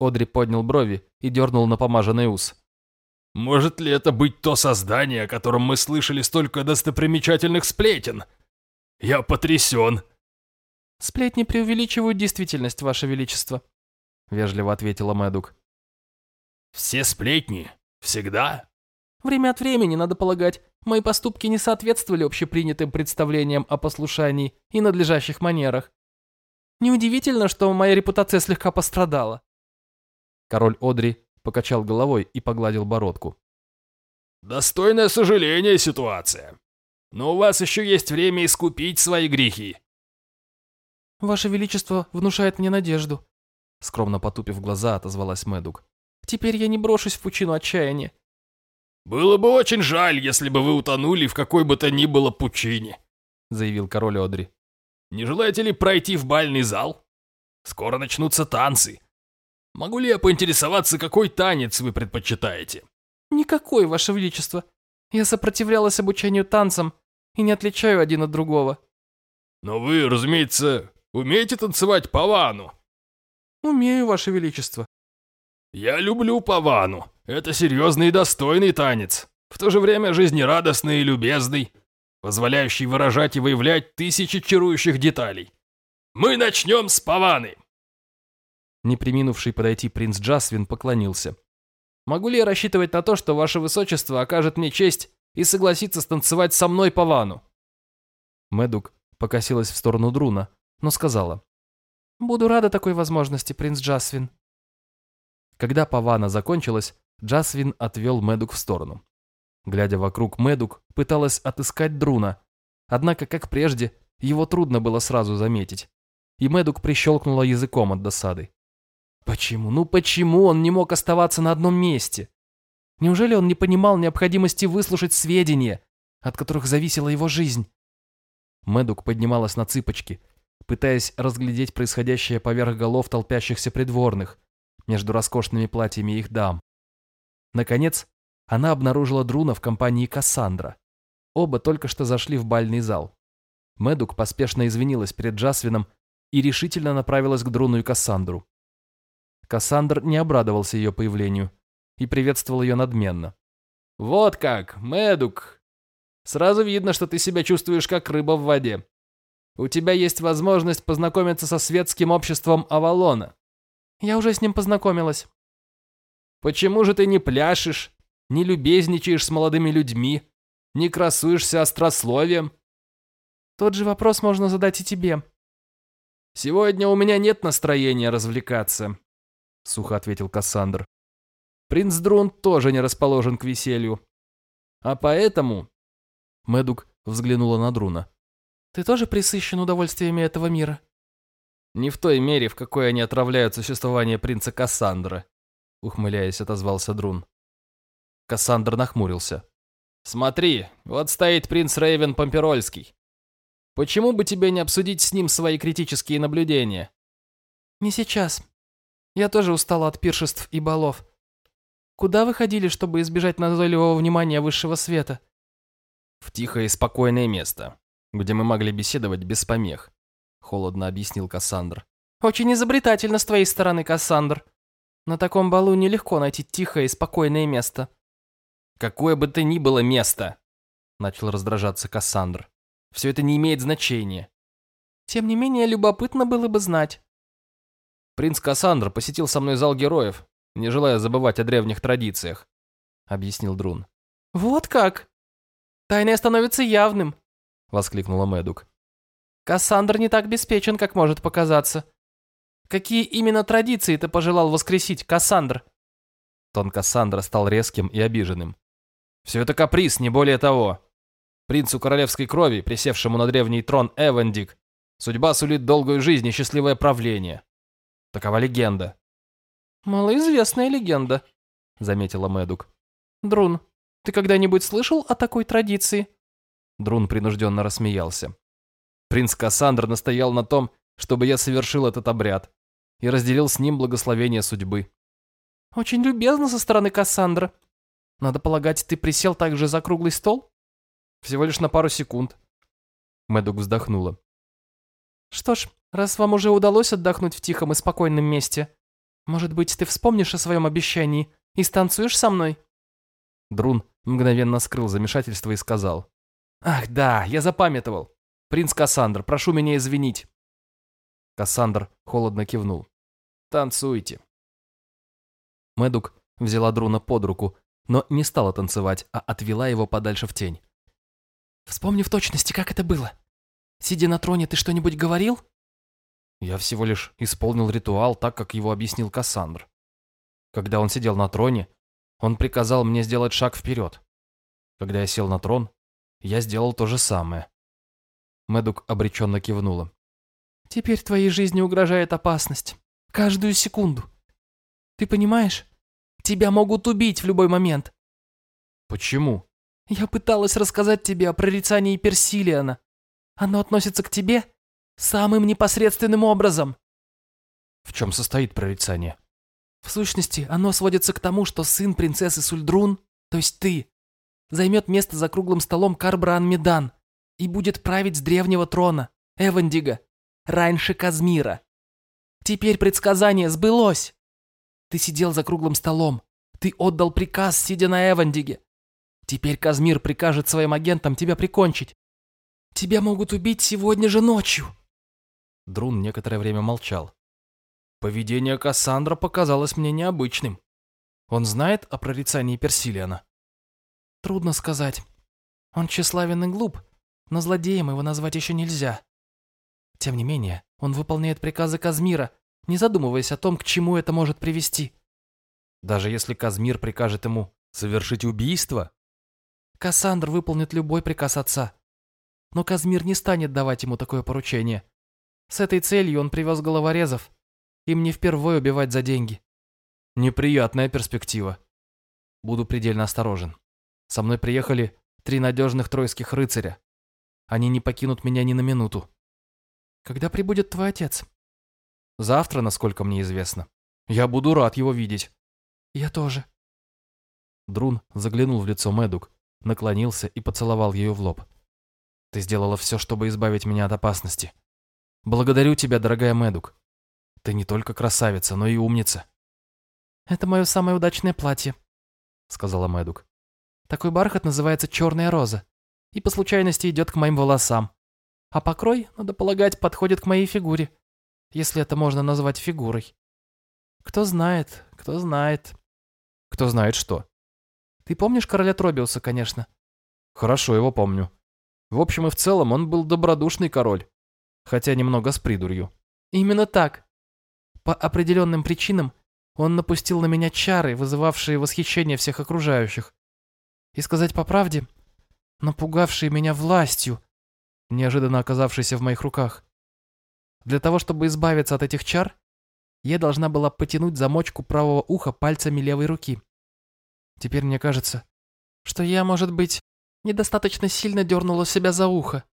Одри поднял брови и дернул на помаженный ус. «Может ли это быть то создание, о котором мы слышали столько достопримечательных сплетен? Я потрясен!» «Сплетни преувеличивают действительность, Ваше Величество», — вежливо ответила Мэдук. «Все сплетни? Всегда?» «Время от времени, надо полагать, Мои поступки не соответствовали общепринятым представлениям о послушании и надлежащих манерах. Неудивительно, что моя репутация слегка пострадала. Король Одри покачал головой и погладил бородку. «Достойное сожаление ситуация. Но у вас еще есть время искупить свои грехи». «Ваше Величество внушает мне надежду», — скромно потупив глаза, отозвалась Мэдук. «Теперь я не брошусь в пучину отчаяния». «Было бы очень жаль, если бы вы утонули в какой бы то ни было пучине», — заявил король Одри. «Не желаете ли пройти в бальный зал? Скоро начнутся танцы. Могу ли я поинтересоваться, какой танец вы предпочитаете?» «Никакой, Ваше Величество. Я сопротивлялась обучению танцам и не отличаю один от другого». «Но вы, разумеется, умеете танцевать павану?» «Умею, Ваше Величество». «Я люблю павану. Это серьезный и достойный танец, в то же время жизнерадостный и любезный, позволяющий выражать и выявлять тысячи чарующих деталей. Мы начнем с паваны!» Не приминувший подойти принц Джасвин поклонился. «Могу ли я рассчитывать на то, что ваше высочество окажет мне честь и согласится станцевать со мной павану?» Мэдук покосилась в сторону Друна, но сказала. «Буду рада такой возможности, принц Джасвин». Когда павана закончилась, Джасвин отвел Мэдук в сторону. Глядя вокруг, Мэдук пыталась отыскать Друна, однако, как прежде, его трудно было сразу заметить. И Мэдук прищелкнула языком от досады. Почему, ну почему он не мог оставаться на одном месте? Неужели он не понимал необходимости выслушать сведения, от которых зависела его жизнь? Мэдук поднималась на цыпочки, пытаясь разглядеть происходящее поверх голов толпящихся придворных, между роскошными платьями их дам. Наконец, она обнаружила Друна в компании Кассандра. Оба только что зашли в бальный зал. Мэдук поспешно извинилась перед Джасвином и решительно направилась к Друну и Кассандру. Кассандр не обрадовался ее появлению и приветствовал ее надменно. «Вот как, Мэдук! Сразу видно, что ты себя чувствуешь как рыба в воде. У тебя есть возможность познакомиться со светским обществом Авалона. Я уже с ним познакомилась. Почему же ты не пляшешь, не любезничаешь с молодыми людьми, не красуешься острословием? Тот же вопрос можно задать и тебе. Сегодня у меня нет настроения развлекаться, сухо ответил Кассандр. Принц Друн тоже не расположен к веселью. А поэтому... Медук взглянула на Друна. Ты тоже присыщен удовольствиями этого мира? Не в той мере, в какой они отравляют существование принца Кассандра, ухмыляясь, отозвался Друн. Кассандр нахмурился. Смотри, вот стоит принц Рейвен Помперольский. Почему бы тебе не обсудить с ним свои критические наблюдения? Не сейчас. Я тоже устала от пиршеств и балов. Куда вы ходили, чтобы избежать назойливого внимания высшего света? В тихое и спокойное место, где мы могли беседовать без помех холодно объяснил Кассандр. «Очень изобретательно с твоей стороны, Кассандр. На таком балу нелегко найти тихое и спокойное место». «Какое бы то ни было место!» Начал раздражаться Кассандр. «Все это не имеет значения». «Тем не менее, любопытно было бы знать». «Принц Кассандр посетил со мной зал героев, не желая забывать о древних традициях», — объяснил Друн. «Вот как! Тайное становится явным!» — воскликнула Мэдук. Кассандр не так беспечен, как может показаться. Какие именно традиции ты пожелал воскресить, Кассандр? Тон Кассандра стал резким и обиженным. Все это каприз, не более того. Принцу королевской крови, присевшему на древний трон Эвандик, судьба сулит долгую жизнь и счастливое правление. Такова легенда. Малоизвестная легенда, заметила Мэдук. Друн, ты когда-нибудь слышал о такой традиции? Друн принужденно рассмеялся. Принц Кассандр настоял на том, чтобы я совершил этот обряд и разделил с ним благословение судьбы. Очень любезно со стороны Кассандра. Надо полагать, ты присел также за круглый стол? Всего лишь на пару секунд. Мэдук вздохнула. Что ж, раз вам уже удалось отдохнуть в тихом и спокойном месте, может быть, ты вспомнишь о своем обещании и станцуешь со мной? Друн мгновенно скрыл замешательство и сказал. «Ах да, я запамятовал. «Принц Кассандр, прошу меня извинить». Кассандр холодно кивнул. «Танцуйте». Мэдук взяла Друна под руку, но не стала танцевать, а отвела его подальше в тень. «Вспомни в точности, как это было. Сидя на троне, ты что-нибудь говорил?» Я всего лишь исполнил ритуал так, как его объяснил Кассандр. Когда он сидел на троне, он приказал мне сделать шаг вперед. Когда я сел на трон, я сделал то же самое. Медук обреченно кивнула. Теперь твоей жизни угрожает опасность. Каждую секунду. Ты понимаешь? Тебя могут убить в любой момент. Почему? Я пыталась рассказать тебе о прорицании Персилиана. Оно относится к тебе самым непосредственным образом. В чем состоит прорицание? В сущности, оно сводится к тому, что сын принцессы Сульдрун, то есть ты, займет место за круглым столом Карбран Медан и будет править с древнего трона, Эвандига, раньше Казмира. Теперь предсказание сбылось. Ты сидел за круглым столом, ты отдал приказ, сидя на Эвандиге. Теперь Казмир прикажет своим агентам тебя прикончить. Тебя могут убить сегодня же ночью. Друн некоторое время молчал. Поведение Кассандра показалось мне необычным. Он знает о прорицании Персилиана? Трудно сказать. Он тщеславен и глуп, но злодеем его назвать еще нельзя. Тем не менее, он выполняет приказы Казмира, не задумываясь о том, к чему это может привести. Даже если Казмир прикажет ему совершить убийство? Кассандр выполнит любой приказ отца. Но Казмир не станет давать ему такое поручение. С этой целью он привез головорезов. Им не впервые убивать за деньги. Неприятная перспектива. Буду предельно осторожен. Со мной приехали три надежных тройских рыцаря. Они не покинут меня ни на минуту. Когда прибудет твой отец? Завтра, насколько мне известно. Я буду рад его видеть. Я тоже. Друн заглянул в лицо Мэдук, наклонился и поцеловал ее в лоб. Ты сделала все, чтобы избавить меня от опасности. Благодарю тебя, дорогая Мэдук. Ты не только красавица, но и умница. Это мое самое удачное платье, сказала Мэдук. Такой бархат называется черная роза и по случайности идет к моим волосам. А покрой, надо полагать, подходит к моей фигуре, если это можно назвать фигурой. Кто знает, кто знает. Кто знает что. Ты помнишь короля Тробиуса, конечно? Хорошо его помню. В общем и в целом он был добродушный король, хотя немного с придурью. Именно так. По определенным причинам он напустил на меня чары, вызывавшие восхищение всех окружающих. И сказать по правде, напугавшие меня властью, неожиданно оказавшейся в моих руках. Для того, чтобы избавиться от этих чар, я должна была потянуть замочку правого уха пальцами левой руки. Теперь мне кажется, что я, может быть, недостаточно сильно дернула себя за ухо.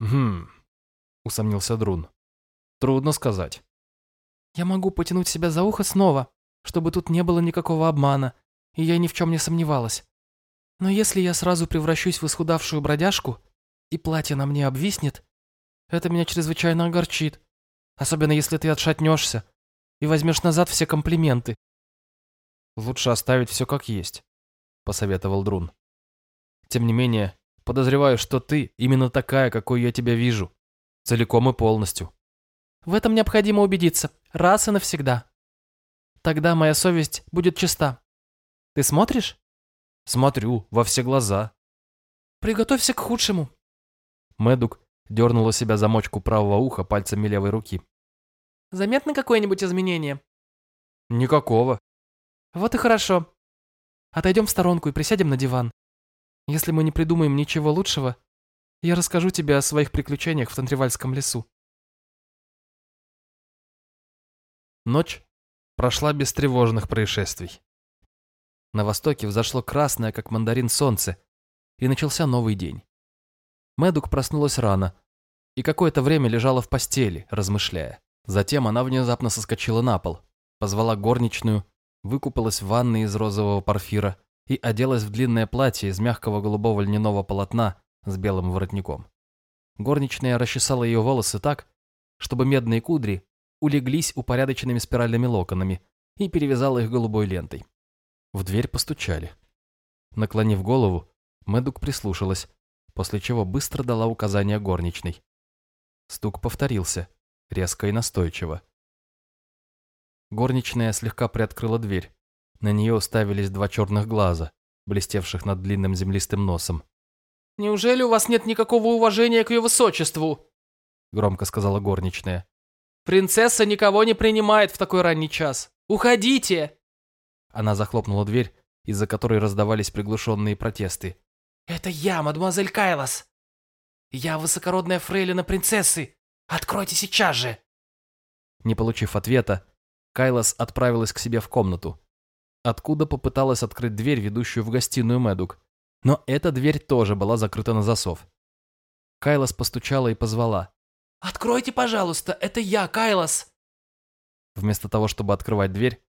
«Хм...» — усомнился Друн. «Трудно сказать». «Я могу потянуть себя за ухо снова, чтобы тут не было никакого обмана, и я ни в чем не сомневалась. Но если я сразу превращусь в исхудавшую бродяжку, и платье на мне обвиснет, это меня чрезвычайно огорчит, особенно если ты отшатнешься и возьмешь назад все комплименты. Лучше оставить все как есть, посоветовал Друн. Тем не менее, подозреваю, что ты именно такая, какой я тебя вижу, целиком и полностью. В этом необходимо убедиться, раз и навсегда. Тогда моя совесть будет чиста. Ты смотришь? Смотрю, во все глаза. Приготовься к худшему. Мэдук дернула себя замочку правого уха пальцами левой руки. Заметно какое-нибудь изменение? Никакого. Вот и хорошо. Отойдем в сторонку и присядем на диван. Если мы не придумаем ничего лучшего, я расскажу тебе о своих приключениях в Тантривальском лесу. Ночь прошла без тревожных происшествий. На востоке взошло красное, как мандарин, солнце, и начался новый день. Мэдук проснулась рано и какое-то время лежала в постели, размышляя. Затем она внезапно соскочила на пол, позвала горничную, выкупалась в ванной из розового парфира и оделась в длинное платье из мягкого голубого льняного полотна с белым воротником. Горничная расчесала ее волосы так, чтобы медные кудри улеглись упорядоченными спиральными локонами и перевязала их голубой лентой. В дверь постучали. Наклонив голову, Мэдук прислушалась, после чего быстро дала указание горничной. Стук повторился, резко и настойчиво. Горничная слегка приоткрыла дверь. На нее уставились два черных глаза, блестевших над длинным землистым носом. «Неужели у вас нет никакого уважения к ее высочеству?» Громко сказала горничная. «Принцесса никого не принимает в такой ранний час. Уходите!» Она захлопнула дверь, из-за которой раздавались приглушенные протесты. «Это я, мадемуазель Кайлас! Я высокородная фрейлина принцессы! Откройте сейчас же!» Не получив ответа, Кайлас отправилась к себе в комнату, откуда попыталась открыть дверь, ведущую в гостиную Мэдук, но эта дверь тоже была закрыта на засов. Кайлас постучала и позвала. «Откройте, пожалуйста, это я, Кайлас!» Вместо того, чтобы открывать дверь,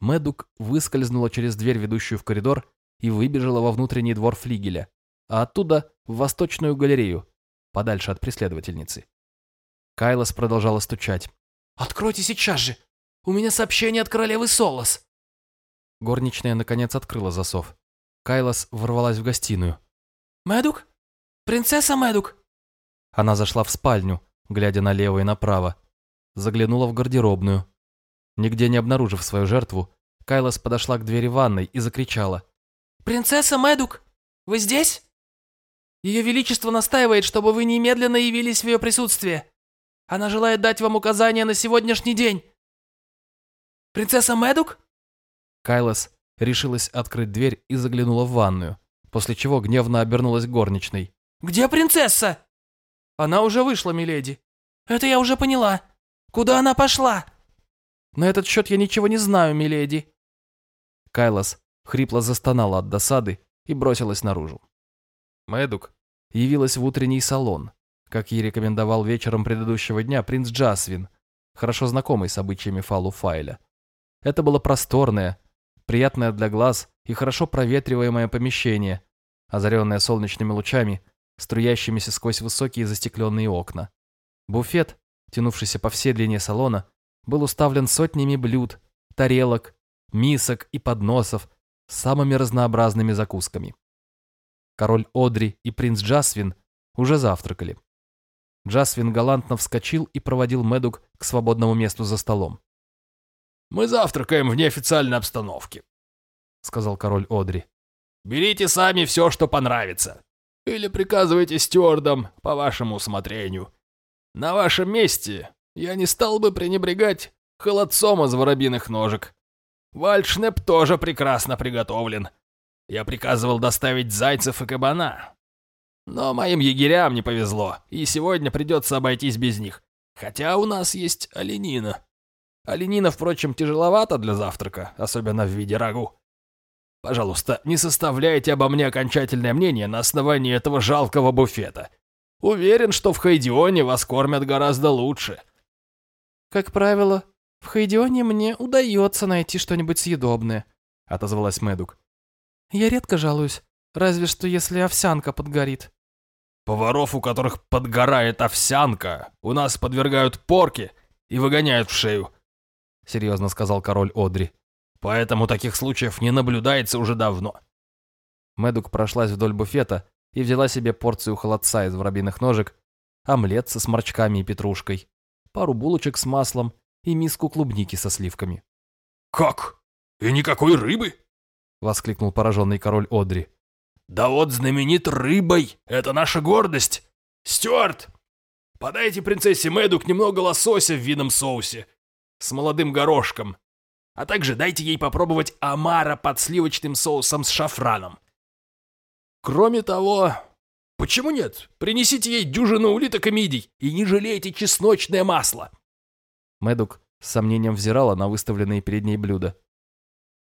Мэдук выскользнула через дверь, ведущую в коридор, и выбежала во внутренний двор флигеля, а оттуда в восточную галерею, подальше от преследовательницы. Кайлас продолжала стучать. «Откройте сейчас же! У меня сообщение от королевы Солос!» Горничная, наконец, открыла засов. Кайлас ворвалась в гостиную. «Мэдук? Принцесса Мэдук?» Она зашла в спальню, глядя налево и направо. Заглянула в гардеробную. Нигде не обнаружив свою жертву, Кайлас подошла к двери ванной и закричала. «Принцесса Мэдук, вы здесь? Ее Величество настаивает, чтобы вы немедленно явились в ее присутствие. Она желает дать вам указания на сегодняшний день. Принцесса Мэдук?» Кайлас решилась открыть дверь и заглянула в ванную, после чего гневно обернулась горничной. «Где принцесса?» Она уже вышла, миледи. «Это я уже поняла. Куда она пошла?» На этот счет я ничего не знаю, миледи. Кайлас хрипло застонала от досады и бросилась наружу. Мэдук явилась в утренний салон, как ей рекомендовал вечером предыдущего дня принц Джасвин, хорошо знакомый с обычаями Фалу Файля. Это было просторное, приятное для глаз и хорошо проветриваемое помещение, озаренное солнечными лучами, струящимися сквозь высокие застекленные окна. Буфет, тянувшийся по всей длине салона, был уставлен сотнями блюд, тарелок, мисок и подносов с самыми разнообразными закусками. Король Одри и принц Джасвин уже завтракали. Джасвин галантно вскочил и проводил Медук к свободному месту за столом. «Мы завтракаем в неофициальной обстановке», — сказал король Одри. «Берите сами все, что понравится. Или приказывайте стюардам по вашему усмотрению. На вашем месте я не стал бы пренебрегать холодцом из воробьиных ножек. Вальшнеп тоже прекрасно приготовлен. Я приказывал доставить зайцев и кабана. Но моим егерям не повезло, и сегодня придется обойтись без них. Хотя у нас есть оленина. Оленина, впрочем, тяжеловато для завтрака, особенно в виде рагу. Пожалуйста, не составляйте обо мне окончательное мнение на основании этого жалкого буфета. Уверен, что в Хайдионе вас кормят гораздо лучше. «Как правило, в Хайдионе мне удается найти что-нибудь съедобное», — отозвалась Мэдук. «Я редко жалуюсь, разве что если овсянка подгорит». «Поваров, у которых подгорает овсянка, у нас подвергают порке и выгоняют в шею серьезно сказал король Одри. Поэтому таких случаев не наблюдается уже давно. Мэдук прошлась вдоль буфета и взяла себе порцию холодца из воробьиных ножек, омлет со сморчками и петрушкой, пару булочек с маслом и миску клубники со сливками. «Как? И никакой рыбы?» — воскликнул пораженный король Одри. «Да вот знаменит рыбой! Это наша гордость! Стюарт, подайте принцессе Мэдук немного лосося в винном соусе с молодым горошком. А также дайте ей попробовать омара под сливочным соусом с шафраном. Кроме того, почему нет? Принесите ей дюжину улиток и мидий и не жалейте чесночное масло. Мэдук с сомнением взирала на выставленные перед ней блюда.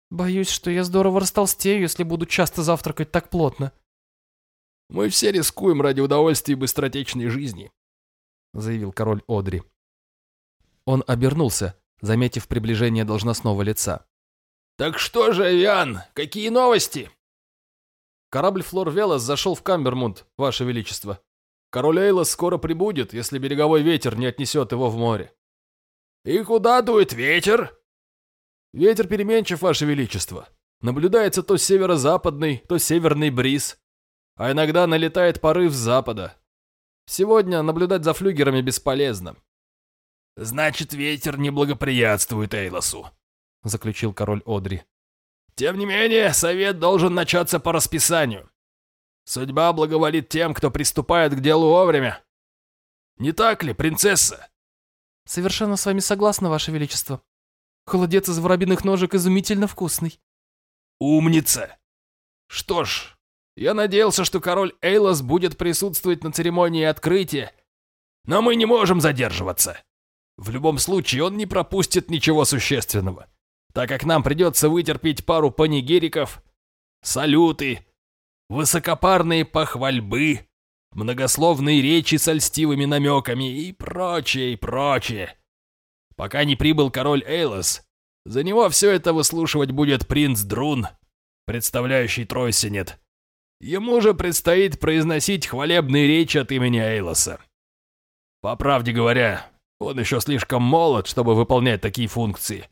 «Боюсь, что я здорово растолстею, если буду часто завтракать так плотно». «Мы все рискуем ради удовольствия и быстротечной жизни», — заявил король Одри. Он обернулся, заметив приближение должностного лица. «Так что же, Виан, какие новости?» «Корабль Флор Велос зашел в Камбермунд, Ваше Величество. Король Эйлос скоро прибудет, если береговой ветер не отнесет его в море». «И куда дует ветер?» «Ветер переменчив, Ваше Величество. Наблюдается то северо-западный, то северный бриз, а иногда налетает порыв с запада. Сегодня наблюдать за флюгерами бесполезно. «Значит, ветер не благоприятствует Эйлосу», — заключил король Одри. «Тем не менее, совет должен начаться по расписанию. Судьба благоволит тем, кто приступает к делу вовремя. Не так ли, принцесса?» «Совершенно с вами согласна, Ваше Величество. Холодец из воробиных ножек изумительно вкусный». Умница! Что ж, я надеялся, что король Эйлос будет присутствовать на церемонии открытия, но мы не можем задерживаться. В любом случае, он не пропустит ничего существенного, так как нам придется вытерпеть пару панигериков, салюты, высокопарные похвальбы, многословные речи с льстивыми намеками и прочее, и прочее. Пока не прибыл король Эйлос, за него все это выслушивать будет принц Друн, представляющий Тройсинет. Ему же предстоит произносить хвалебные речи от имени Эйлоса. По правде говоря, он еще слишком молод, чтобы выполнять такие функции.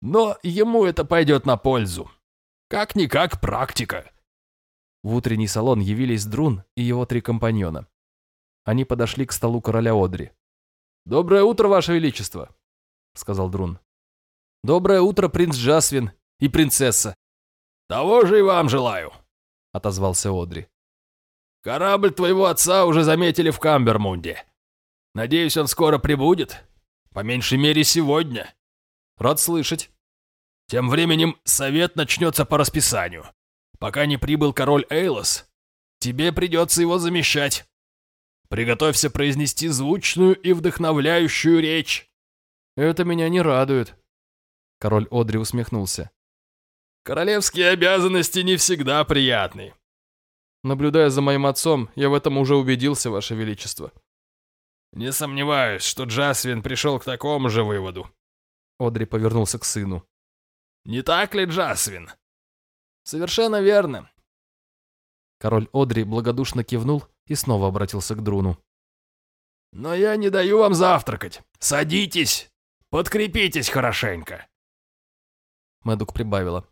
Но ему это пойдет на пользу. Как-никак практика. В утренний салон явились Друн и его три компаньона. Они подошли к столу короля Одри. «Доброе утро, Ваше Величество», — сказал Друн. «Доброе утро, принц Джасвин и принцесса». «Того же и вам желаю», — отозвался Одри. «Корабль твоего отца уже заметили в Камбермунде. Надеюсь, он скоро прибудет. По меньшей мере, сегодня». «Рад слышать». «Тем временем совет начнется по расписанию. Пока не прибыл король Эйлос, тебе придется его замещать. Приготовься произнести звучную и вдохновляющую речь. Это меня не радует. Король Одри усмехнулся. Королевские обязанности не всегда приятны. Наблюдая за моим отцом, я в этом уже убедился, Ваше Величество. Не сомневаюсь, что Джасвин пришел к такому же выводу. Одри повернулся к сыну. Не так ли, Джасвин? Совершенно верно. Король Одри благодушно кивнул и снова обратился к Друну. «Но я не даю вам завтракать. Садитесь, подкрепитесь хорошенько». Мэдук прибавила.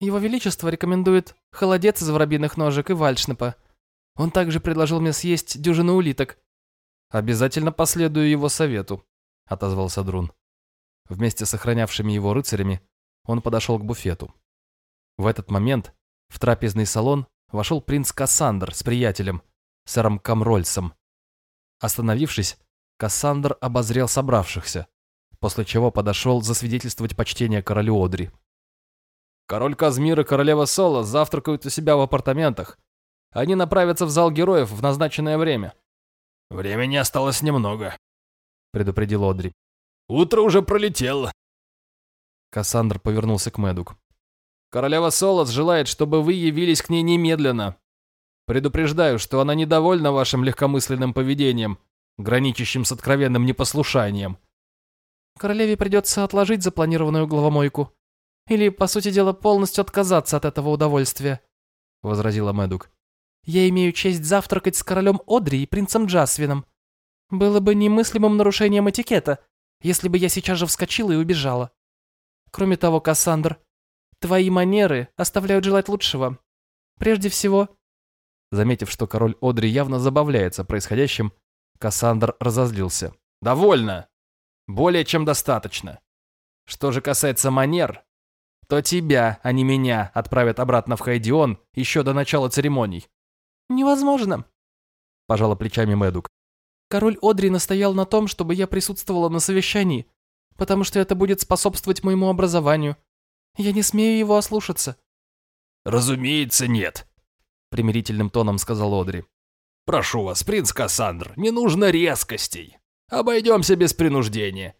«Его Величество рекомендует холодец из воробьиных ножек и вальшнепа. Он также предложил мне съесть дюжину улиток». «Обязательно последую его совету», — отозвался Друн. Вместе с охранявшими его рыцарями он подошел к буфету. В этот момент в трапезный салон вошел принц Кассандр с приятелем, сэром Камрольсом. Остановившись, Кассандр обозрел собравшихся, после чего подошел засвидетельствовать почтение королю Одри. «Король Казмир и королева Соло завтракают у себя в апартаментах. Они направятся в зал героев в назначенное время». «Времени осталось немного», — предупредил Одри. «Утро уже пролетело». Кассандр повернулся к Мэдук. Королева Солос желает, чтобы вы явились к ней немедленно. Предупреждаю, что она недовольна вашим легкомысленным поведением, граничащим с откровенным непослушанием. Королеве придется отложить запланированную головомойку. Или, по сути дела, полностью отказаться от этого удовольствия», — возразила Мэдук. «Я имею честь завтракать с королем Одри и принцем Джасвином. Было бы немыслимым нарушением этикета, если бы я сейчас же вскочила и убежала. Кроме того, Кассандр, Твои манеры оставляют желать лучшего. Прежде всего...» Заметив, что король Одри явно забавляется происходящим, Кассандр разозлился. «Довольно. Более чем достаточно. Что же касается манер, то тебя, а не меня, отправят обратно в Хайдион еще до начала церемоний». «Невозможно», – пожала плечами Мэдук. «Король Одри настоял на том, чтобы я присутствовала на совещании, потому что это будет способствовать моему образованию, я не смею его ослушаться». «Разумеется, нет», — примирительным тоном сказал Одри. «Прошу вас, принц Кассандр, не нужно резкостей. Обойдемся без принуждения.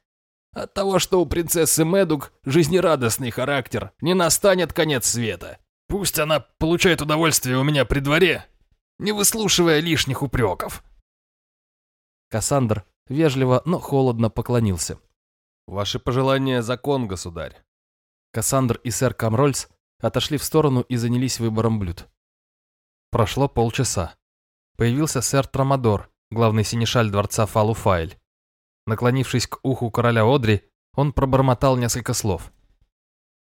От того, что у принцессы Медук жизнерадостный характер, не настанет конец света. Пусть она получает удовольствие у меня при дворе, не выслушивая лишних упреков». Кассандр вежливо, но холодно поклонился. «Ваши пожелания – закон, государь. Кассандр и сэр Камрольс отошли в сторону и занялись выбором блюд. Прошло полчаса. Появился сэр Трамадор, главный синешаль дворца Фалуфайль. Наклонившись к уху короля Одри, он пробормотал несколько слов.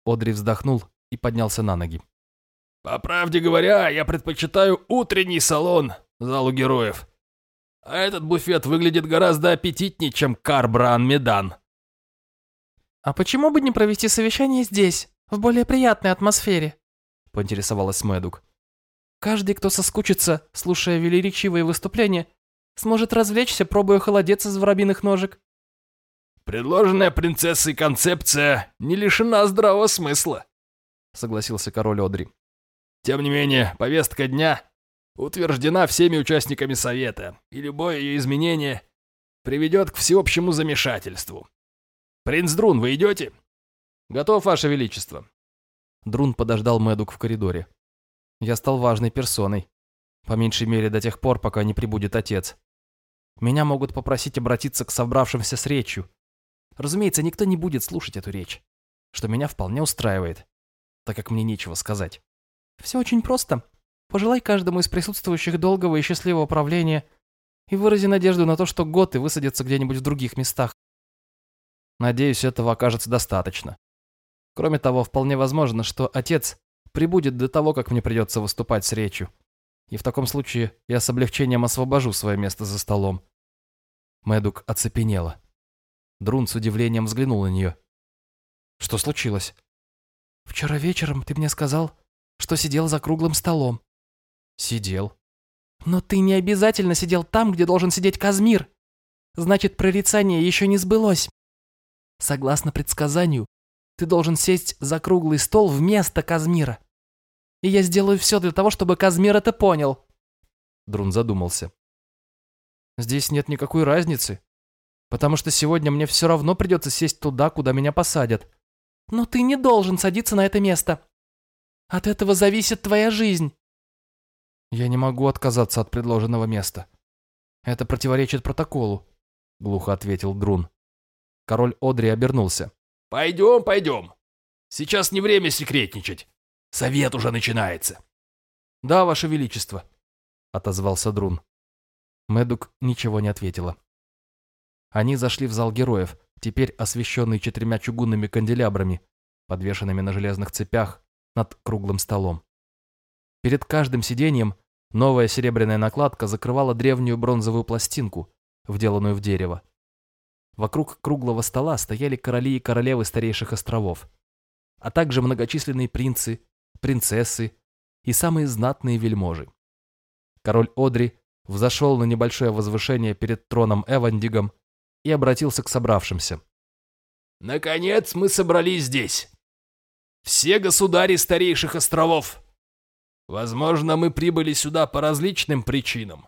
Одри вздохнул и поднялся на ноги. «По правде говоря, я предпочитаю утренний салон залу героев. А этот буфет выглядит гораздо аппетитнее, чем Карбран Медан». «А почему бы не провести совещание здесь, в более приятной атмосфере?» – поинтересовалась Мэдук. «Каждый, кто соскучится, слушая велеречивые выступления, сможет развлечься, пробуя холодец из воробьиных ножек». «Предложенная принцессой концепция не лишена здравого смысла», согласился король Одри. Тем не менее, повестка дня утверждена всеми участниками совета, и любое ее изменение приведет к всеобщему замешательству. Принц Друн, вы идете? Готов, Ваше Величество. Друн подождал Мэдук в коридоре. Я стал важной персоной. По меньшей мере до тех пор, пока не прибудет отец. Меня могут попросить обратиться к собравшимся с речью. Разумеется, никто не будет слушать эту речь, что меня вполне устраивает, так как мне нечего сказать. Все очень просто. Пожелай каждому из присутствующих долгого и счастливого правления и вырази надежду на то, что готы высадятся где-нибудь в других местах. Надеюсь, этого окажется достаточно. Кроме того, вполне возможно, что отец прибудет до того, как мне придется выступать с речью. И в таком случае я с облегчением освобожу свое место за столом. Мэдук оцепенела. Друн с удивлением взглянул на нее. Что случилось? Вчера вечером ты мне сказал, что сидел за круглым столом. Сидел. Но ты не обязательно сидел там, где должен сидеть Казмир. Значит, прорицание еще не сбылось. Согласно предсказанию, ты должен сесть за круглый стол вместо Казмира. И я сделаю все для того, чтобы Казмир это понял. Друн задумался. Здесь нет никакой разницы, потому что сегодня мне все равно придется сесть туда, куда меня посадят. Но ты не должен садиться на это место. От этого зависит твоя жизнь. Я не могу отказаться от предложенного места. Это противоречит протоколу, глухо ответил Друн. Король Одри обернулся. Пойдем, пойдем. Сейчас не время секретничать. Совет уже начинается. Да, ваше величество, отозвался Друн. Медук ничего не ответила. Они зашли в зал героев, теперь освещенный четырьмя чугунными канделябрами, подвешенными на железных цепях над круглым столом. Перед каждым сиденьем новая серебряная накладка закрывала древнюю бронзовую пластинку, вделанную в дерево. Вокруг круглого стола стояли короли и королевы старейших островов, а также многочисленные принцы, принцессы и самые знатные вельможи. Король Одри взошел на небольшое возвышение перед троном Эвандигом и обратился к собравшимся. «Наконец мы собрались здесь. Все государи старейших островов. Возможно, мы прибыли сюда по различным причинам,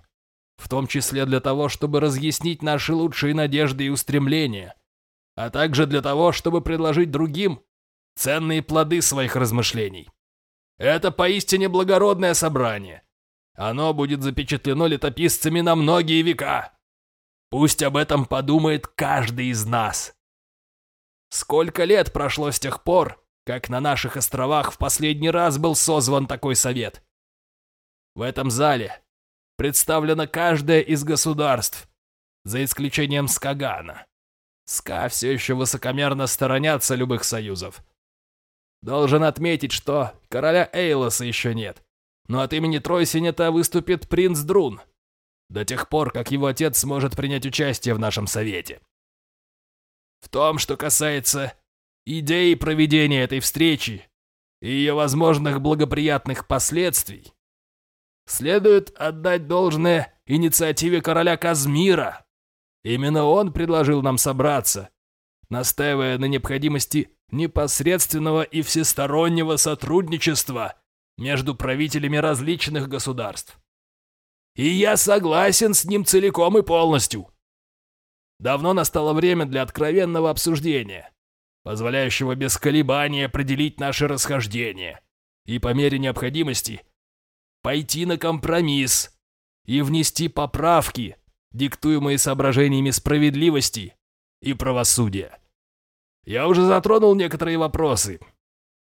в том числе для того, чтобы разъяснить наши лучшие надежды и устремления, а также для того, чтобы предложить другим ценные плоды своих размышлений. Это поистине благородное собрание. Оно будет запечатлено летописцами на многие века. Пусть об этом подумает каждый из нас. Сколько лет прошло с тех пор, как на наших островах в последний раз был созван такой совет? В этом зале представлено каждое из государств, за исключением Скагана. Ска все еще высокомерно сторонятся любых союзов. Должен отметить, что короля Эйлоса еще нет, но от имени Тройсинета выступит принц Друн до тех пор, как его отец сможет принять участие в нашем совете. В том, что касается идеи проведения этой встречи и ее возможных благоприятных последствий, следует отдать должное инициативе короля Казмира. Именно он предложил нам собраться, настаивая на необходимости непосредственного и всестороннего сотрудничества между правителями различных государств. И я согласен с ним целиком и полностью. Давно настало время для откровенного обсуждения, позволяющего без колебаний определить наши расхождения и по мере необходимости пойти на компромисс и внести поправки, диктуемые соображениями справедливости и правосудия. Я уже затронул некоторые вопросы.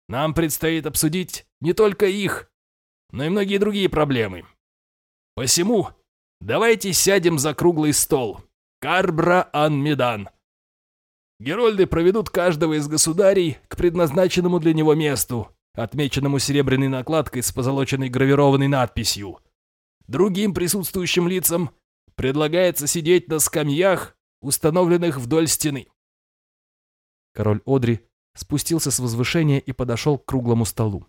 Нам предстоит обсудить не только их, но и многие другие проблемы. Посему давайте сядем за круглый стол. Карбра Анмедан. Герольды проведут каждого из государей к предназначенному для него месту, отмеченному серебряной накладкой с позолоченной гравированной надписью. Другим присутствующим лицам предлагается сидеть на скамьях, установленных вдоль стены. Король Одри спустился с возвышения и подошел к круглому столу.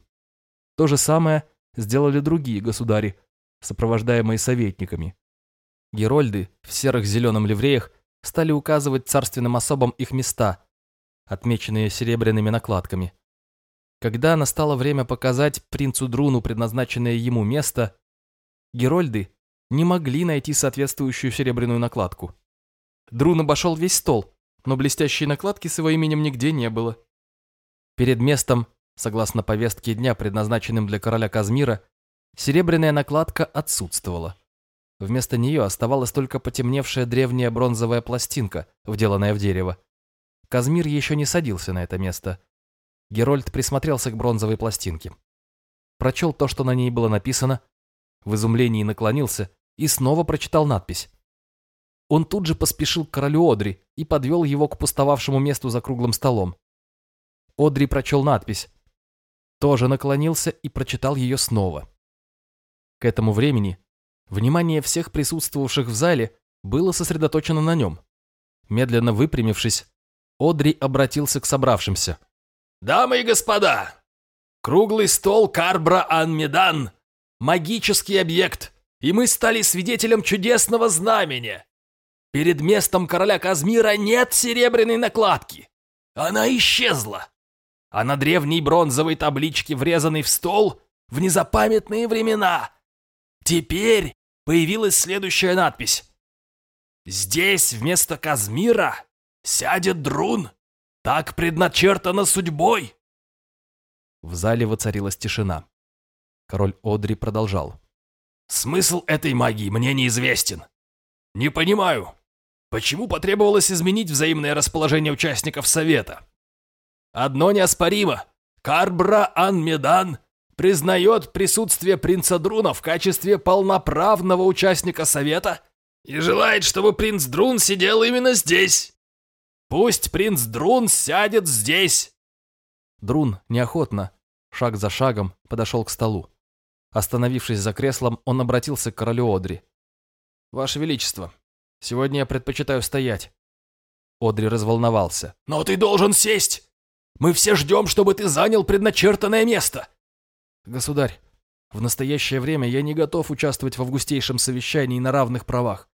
То же самое сделали другие государи, сопровождаемые советниками. Герольды в серых зеленом ливреях стали указывать царственным особам их места, отмеченные серебряными накладками. Когда настало время показать принцу Друну предназначенное ему место, Герольды не могли найти соответствующую серебряную накладку. Друн обошел весь стол, но блестящей накладки с его именем нигде не было. Перед местом, согласно повестке дня, предназначенным для короля Казмира, серебряная накладка отсутствовала. Вместо нее оставалась только потемневшая древняя бронзовая пластинка, вделанная в дерево. Казмир еще не садился на это место. Герольд присмотрелся к бронзовой пластинке. Прочел то, что на ней было написано, в изумлении наклонился и снова прочитал надпись. Он тут же поспешил к королю Одри и подвел его к пустовавшему месту за круглым столом. Одри прочел надпись. Тоже наклонился и прочитал ее снова. К этому времени внимание всех присутствовавших в зале было сосредоточено на нем. Медленно выпрямившись, Одри обратился к собравшимся. «Дамы и господа, круглый стол Карбра Анмедан – магический объект, и мы стали свидетелем чудесного знамения. Перед местом короля Казмира нет серебряной накладки. Она исчезла. А на древней бронзовой табличке, врезанной в стол, в незапамятные времена, теперь появилась следующая надпись. «Здесь вместо Казмира Сядет Друн! Так предначертано судьбой!» В зале воцарилась тишина. Король Одри продолжал. «Смысл этой магии мне неизвестен. Не понимаю, почему потребовалось изменить взаимное расположение участников Совета? Одно неоспоримо. Карбра Анмедан признает присутствие принца Друна в качестве полноправного участника Совета и желает, чтобы принц Друн сидел именно здесь, Пусть принц Друн сядет здесь!» Друн неохотно, шаг за шагом, подошел к столу. Остановившись за креслом, он обратился к королю Одри. «Ваше Величество, сегодня я предпочитаю стоять». Одри разволновался. «Но ты должен сесть! Мы все ждем, чтобы ты занял предначертанное место!» «Государь, в настоящее время я не готов участвовать в августейшем совещании на равных правах.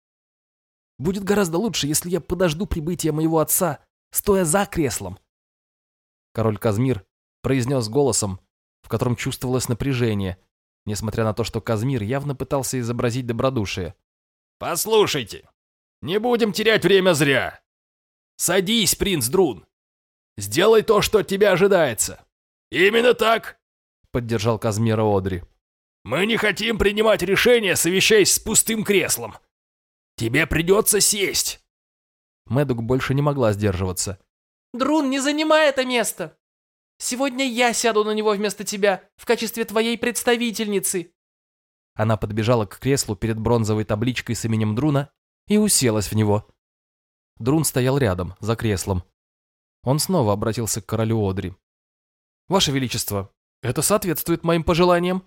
Будет гораздо лучше, если я подожду прибытия моего отца, стоя за креслом. Король Казмир произнес голосом, в котором чувствовалось напряжение, несмотря на то, что Казмир явно пытался изобразить добродушие. «Послушайте, не будем терять время зря. Садись, принц Друн. Сделай то, что от тебя ожидается. Именно так, поддержал Казмира Одри. Мы не хотим принимать решения, совещаясь с пустым креслом. Тебе придется сесть!» Мэдук больше не могла сдерживаться. «Друн, не занимай это место! Сегодня я сяду на него вместо тебя, в качестве твоей представительницы!» Она подбежала к креслу перед бронзовой табличкой с именем Друна и уселась в него. Друн стоял рядом, за креслом. Он снова обратился к королю Одри. «Ваше Величество, это соответствует моим пожеланиям.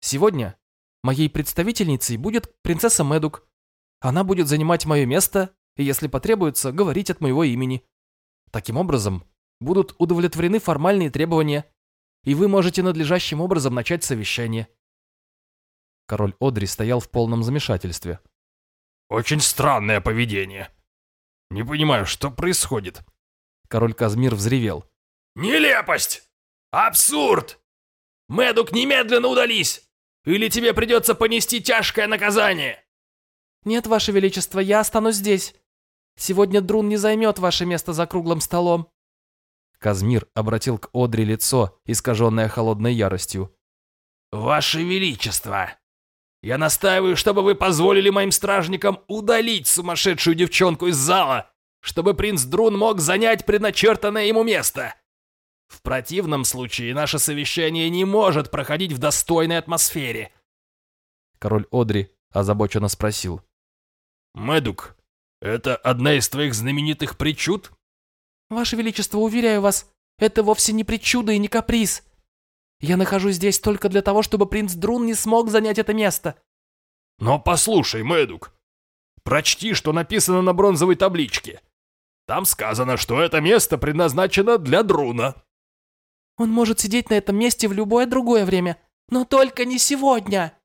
Сегодня моей представительницей будет принцесса Мэдук, она будет занимать мое место и, если потребуется, говорить от моего имени. Таким образом, будут удовлетворены формальные требования, и вы можете надлежащим образом начать совещание. Король Одри стоял в полном замешательстве. «Очень странное поведение. Не понимаю, что происходит?» Король Казмир взревел. «Нелепость! Абсурд! Медук, немедленно удались! Или тебе придется понести тяжкое наказание!» «Нет, Ваше Величество, я останусь здесь. Сегодня Друн не займет ваше место за круглым столом». Казмир обратил к Одри лицо, искаженное холодной яростью. «Ваше Величество, я настаиваю, чтобы вы позволили моим стражникам удалить сумасшедшую девчонку из зала, чтобы принц Друн мог занять предначертанное ему место. В противном случае наше совещание не может проходить в достойной атмосфере». Король Одри озабоченно спросил. Мэдук, это одна из твоих знаменитых причуд? Ваше Величество, уверяю вас, это вовсе не причуда и не каприз. Я нахожусь здесь только для того, чтобы принц Друн не смог занять это место. Но послушай, Мэдук, прочти, что написано на бронзовой табличке. Там сказано, что это место предназначено для Друна. Он может сидеть на этом месте в любое другое время, но только не сегодня.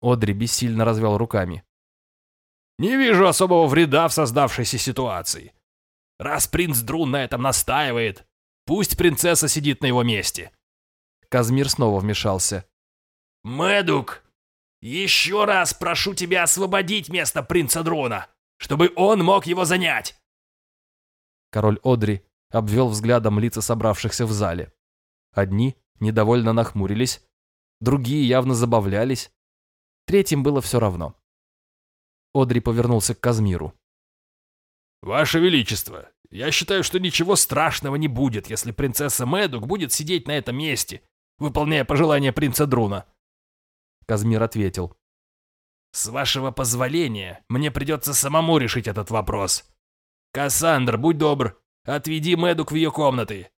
Одри бессильно развел руками. Не вижу особого вреда в создавшейся ситуации. Раз принц Друн на этом настаивает, Пусть принцесса сидит на его месте. Казмир снова вмешался. Мэдук, еще раз прошу тебя освободить место принца Дрона, чтобы он мог его занять. Король Одри обвел взглядом лица собравшихся в зале. Одни недовольно нахмурились, другие явно забавлялись, третьим было все равно. Одри повернулся к Казмиру. «Ваше Величество, я считаю, что ничего страшного не будет, если принцесса Мэдук будет сидеть на этом месте, выполняя пожелания принца Друна». Казмир ответил. «С вашего позволения, мне придется самому решить этот вопрос. Кассандр, будь добр, отведи Мэдук в ее комнаты.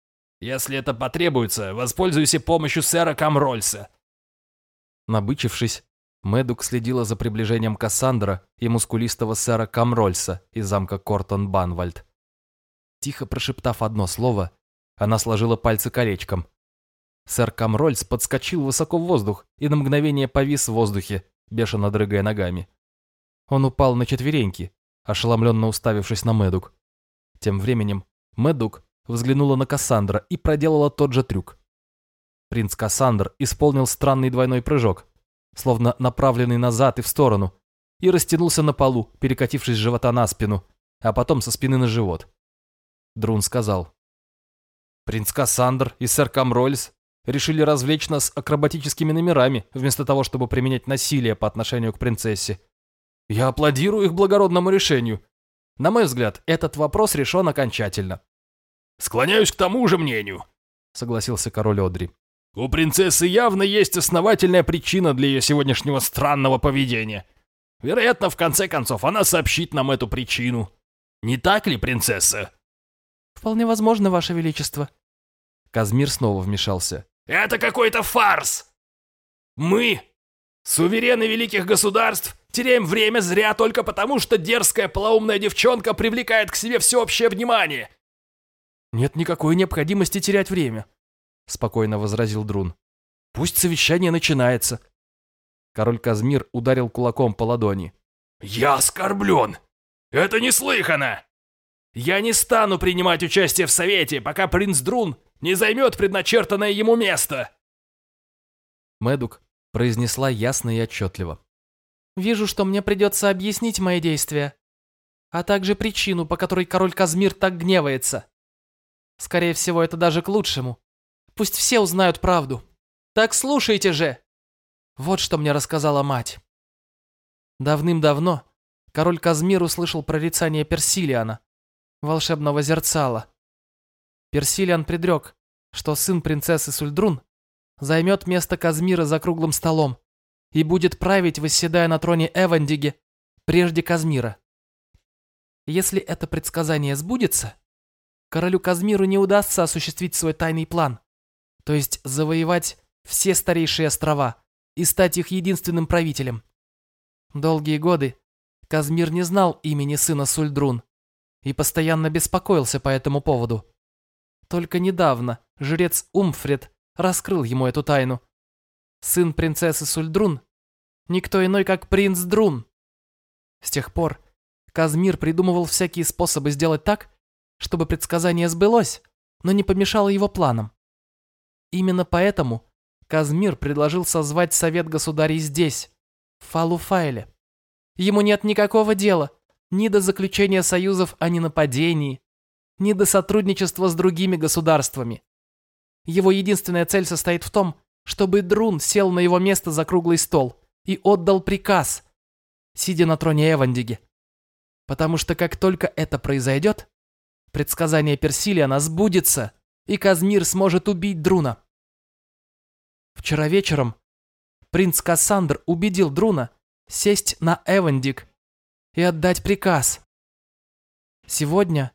Если это потребуется, воспользуйся помощью сэра Камрольса». Набычившись, Мэдук следила за приближением Кассандра и мускулистого сэра Камрольса из замка Кортон-Банвальд. Тихо прошептав одно слово, она сложила пальцы колечком. Сэр Камрольс подскочил высоко в воздух и на мгновение повис в воздухе, бешено дрыгая ногами. Он упал на четвереньки, ошеломленно уставившись на Мэдук. Тем временем Мэдук взглянула на Кассандра и проделала тот же трюк. Принц Кассандр исполнил странный двойной прыжок, словно направленный назад и в сторону, и растянулся на полу, перекатившись с живота на спину, а потом со спины на живот. Друн сказал. «Принц Кассандр и сэр Камрольс решили развлечь нас акробатическими номерами, вместо того, чтобы применять насилие по отношению к принцессе. Я аплодирую их благородному решению. На мой взгляд, этот вопрос решен окончательно». «Склоняюсь к тому же мнению», — согласился король Одри. У принцессы явно есть основательная причина для ее сегодняшнего странного поведения. Вероятно, в конце концов, она сообщит нам эту причину. Не так ли, принцесса? Вполне возможно, Ваше Величество. Казмир снова вмешался. Это какой-то фарс! Мы, суверены великих государств, теряем время зря только потому, что дерзкая полоумная девчонка привлекает к себе всеобщее внимание. Нет никакой необходимости терять время. — спокойно возразил Друн. «Пусть совещание начинается». Король Казмир ударил кулаком по ладони. «Я оскорблен! Это неслыханно! Я не стану принимать участие в совете, пока принц Друн не займет предначертанное ему место!» Медук произнесла ясно и отчетливо. «Вижу, что мне придется объяснить мои действия, а также причину, по которой король Казмир так гневается. Скорее всего, это даже к лучшему. Пусть все узнают правду. Так слушайте же!» Вот что мне рассказала мать. Давным-давно король Казмир услышал прорицание Персилиана, волшебного зерцала. Персилиан предрек, что сын принцессы Сульдрун займет место Казмира за круглым столом и будет править, восседая на троне Эвандиге, прежде Казмира. Если это предсказание сбудется, королю Казмиру не удастся осуществить свой тайный план то есть завоевать все старейшие острова и стать их единственным правителем. Долгие годы Казмир не знал имени сына Сульдрун и постоянно беспокоился по этому поводу. Только недавно жрец Умфред раскрыл ему эту тайну. Сын принцессы Сульдрун – никто иной, как принц Друн. С тех пор Казмир придумывал всякие способы сделать так, чтобы предсказание сбылось, но не помешало его планам. Именно поэтому Казмир предложил созвать совет государей здесь, в Фалуфайле. Ему нет никакого дела ни до заключения союзов о ненападении, ни до сотрудничества с другими государствами. Его единственная цель состоит в том, чтобы Друн сел на его место за круглый стол и отдал приказ, сидя на троне Эвандиги. Потому что как только это произойдет, предсказание Персилиана сбудется, и Казмир сможет убить Друна. Вчера вечером принц Кассандр убедил Друна сесть на Эвандик и отдать приказ. Сегодня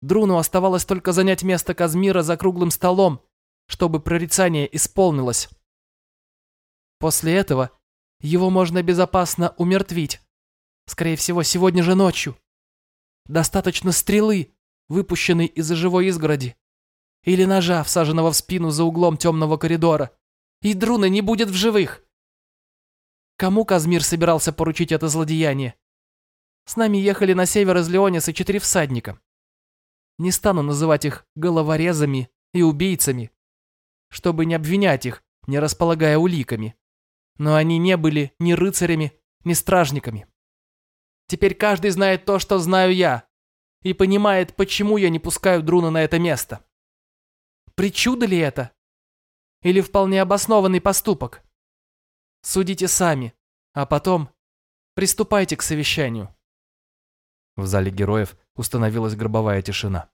Друну оставалось только занять место Казмира за круглым столом, чтобы прорицание исполнилось. После этого его можно безопасно умертвить. Скорее всего, сегодня же ночью. Достаточно стрелы, выпущенной из-за живой изгороди, или ножа, всаженного в спину за углом темного коридора и Друна не будет в живых. Кому Казмир собирался поручить это злодеяние? С нами ехали на север из Леониса четыре всадника. Не стану называть их головорезами и убийцами, чтобы не обвинять их, не располагая уликами. Но они не были ни рыцарями, ни стражниками. Теперь каждый знает то, что знаю я, и понимает, почему я не пускаю Друна на это место. Причуда ли это? Или вполне обоснованный поступок? Судите сами, а потом приступайте к совещанию. В зале героев установилась гробовая тишина.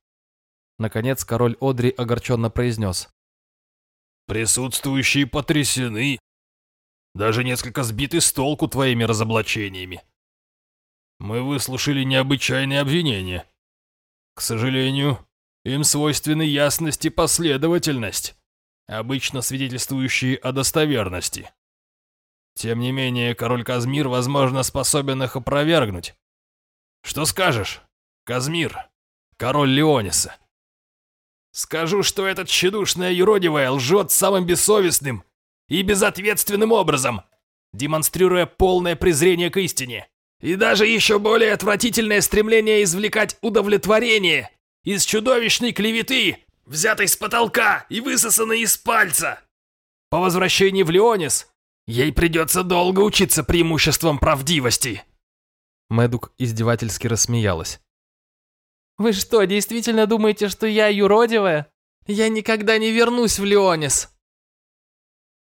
Наконец король Одри огорченно произнес. «Присутствующие потрясены. Даже несколько сбиты с толку твоими разоблачениями. Мы выслушали необычайные обвинения. К сожалению, им свойственны ясность и последовательность, обычно свидетельствующие о достоверности. Тем не менее, король Казмир, возможно, способен их опровергнуть. Что скажешь, Казмир, король Леониса? Скажу, что этот тщедушная юродивая лжет самым бессовестным и безответственным образом, демонстрируя полное презрение к истине. И даже еще более отвратительное стремление извлекать удовлетворение из чудовищной клеветы, взятой с потолка и высосанной из пальца. По возвращении в Леонис ей придется долго учиться преимуществам правдивости. Мэдук издевательски рассмеялась. Вы что, действительно думаете, что я юродивая? Я никогда не вернусь в Леонис.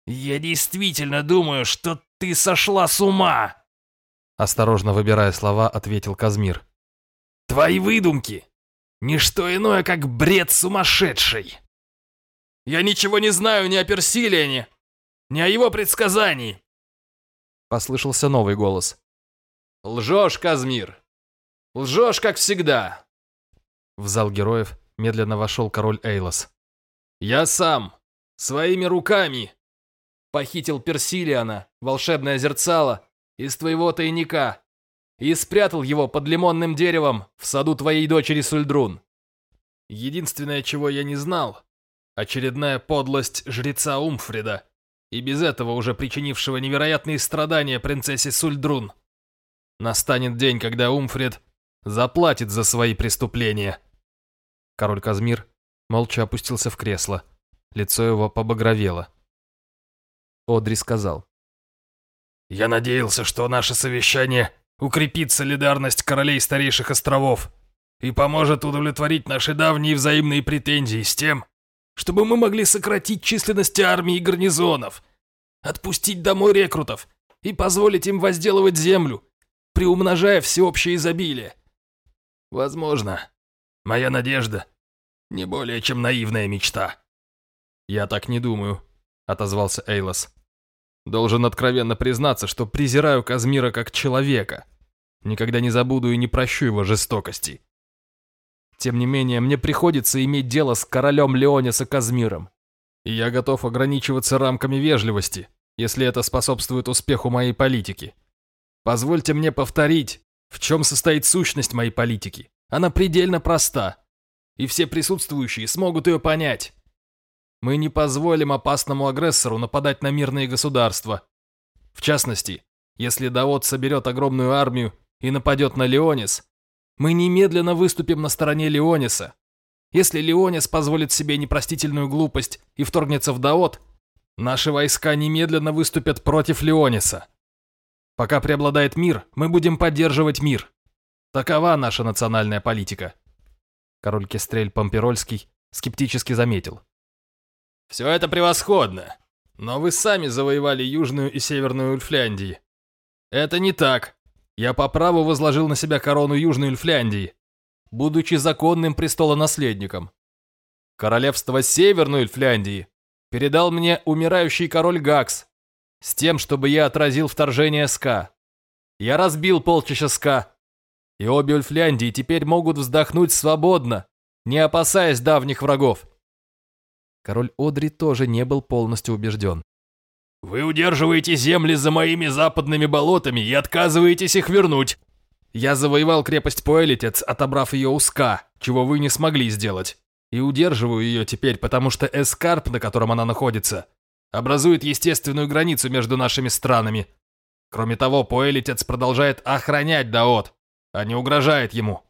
Я действительно думаю, что ты сошла с ума. Осторожно выбирая слова, ответил Казмир. «Твои выдумки! Ничто иное, как бред сумасшедший!» «Я ничего не знаю ни о Персилиане, ни о его предсказании!» Послышался новый голос. «Лжешь, Казмир! Лжешь, как всегда!» В зал героев медленно вошел король Эйлос. «Я сам, своими руками, похитил Персилиана, волшебное зерцало, из твоего тайника и спрятал его под лимонным деревом в саду твоей дочери Сульдрун. Единственное, чего я не знал, очередная подлость жреца Умфрида, и без этого уже причинившего невероятные страдания принцессе Сульдрун. Настанет день, когда Умфрид заплатит за свои преступления. Король Казмир молча опустился в кресло. Лицо его побагровело. Одри сказал. Я надеялся, что наше совещание укрепит солидарность королей старейших островов и поможет удовлетворить наши давние взаимные претензии с тем, чтобы мы могли сократить численность армии и гарнизонов, отпустить домой рекрутов и позволить им возделывать землю, приумножая всеобщее изобилие. Возможно, моя надежда не более чем наивная мечта. «Я так не думаю», — отозвался Эйлос. Должен откровенно признаться, что презираю Казмира как человека. Никогда не забуду и не прощу его жестокости. Тем не менее, мне приходится иметь дело с королем Леониса Казмиром. И я готов ограничиваться рамками вежливости, если это способствует успеху моей политики. Позвольте мне повторить, в чем состоит сущность моей политики. Она предельно проста, и все присутствующие смогут ее понять. Мы не позволим опасному агрессору нападать на мирные государства. В частности, если Даот соберет огромную армию и нападет на Леонис, мы немедленно выступим на стороне Леониса. Если Леонис позволит себе непростительную глупость и вторгнется в Даот, наши войска немедленно выступят против Леониса. Пока преобладает мир, мы будем поддерживать мир. Такова наша национальная политика. Король Кестрель Помперольский скептически заметил. Все это превосходно. Но вы сами завоевали Южную и Северную Ульфляндии. Это не так. Я по праву возложил на себя корону Южной Ульфляндии, будучи законным престолонаследником. Королевство Северной Ульфляндии передал мне умирающий король Гакс с тем, чтобы я отразил вторжение СКА. Я разбил полчища СКА, и обе Ульфляндии теперь могут вздохнуть свободно, не опасаясь давних врагов. Король Одри тоже не был полностью убежден. «Вы удерживаете земли за моими западными болотами и отказываетесь их вернуть!» «Я завоевал крепость Пуэлитец, отобрав ее у Ска, чего вы не смогли сделать. И удерживаю ее теперь, потому что Эскарп, на котором она находится, образует естественную границу между нашими странами. Кроме того, Пуэлитец продолжает охранять Даот, а не угрожает ему».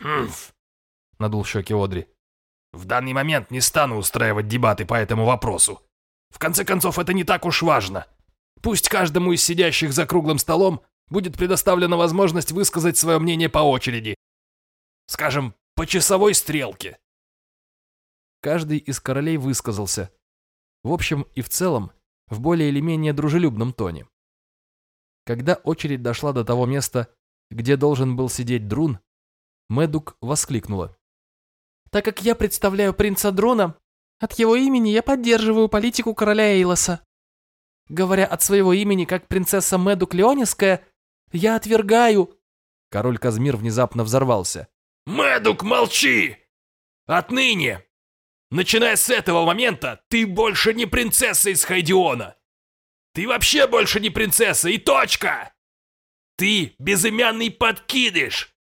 «Хмф!» — надул щеки Одри. В данный момент не стану устраивать дебаты по этому вопросу. В конце концов, это не так уж важно. Пусть каждому из сидящих за круглым столом будет предоставлена возможность высказать свое мнение по очереди. Скажем, по часовой стрелке. Каждый из королей высказался. В общем и в целом, в более или менее дружелюбном тоне. Когда очередь дошла до того места, где должен был сидеть Друн, Медук воскликнула. Так как я представляю принца Дрона, от его имени я поддерживаю политику короля Эйлоса. Говоря от своего имени, как принцесса Медук Леониская, я отвергаю...» Король Казмир внезапно взорвался. «Медук, молчи! Отныне, начиная с этого момента, ты больше не принцесса из Хайдиона! Ты вообще больше не принцесса, и точка! Ты безымянный подкидыш!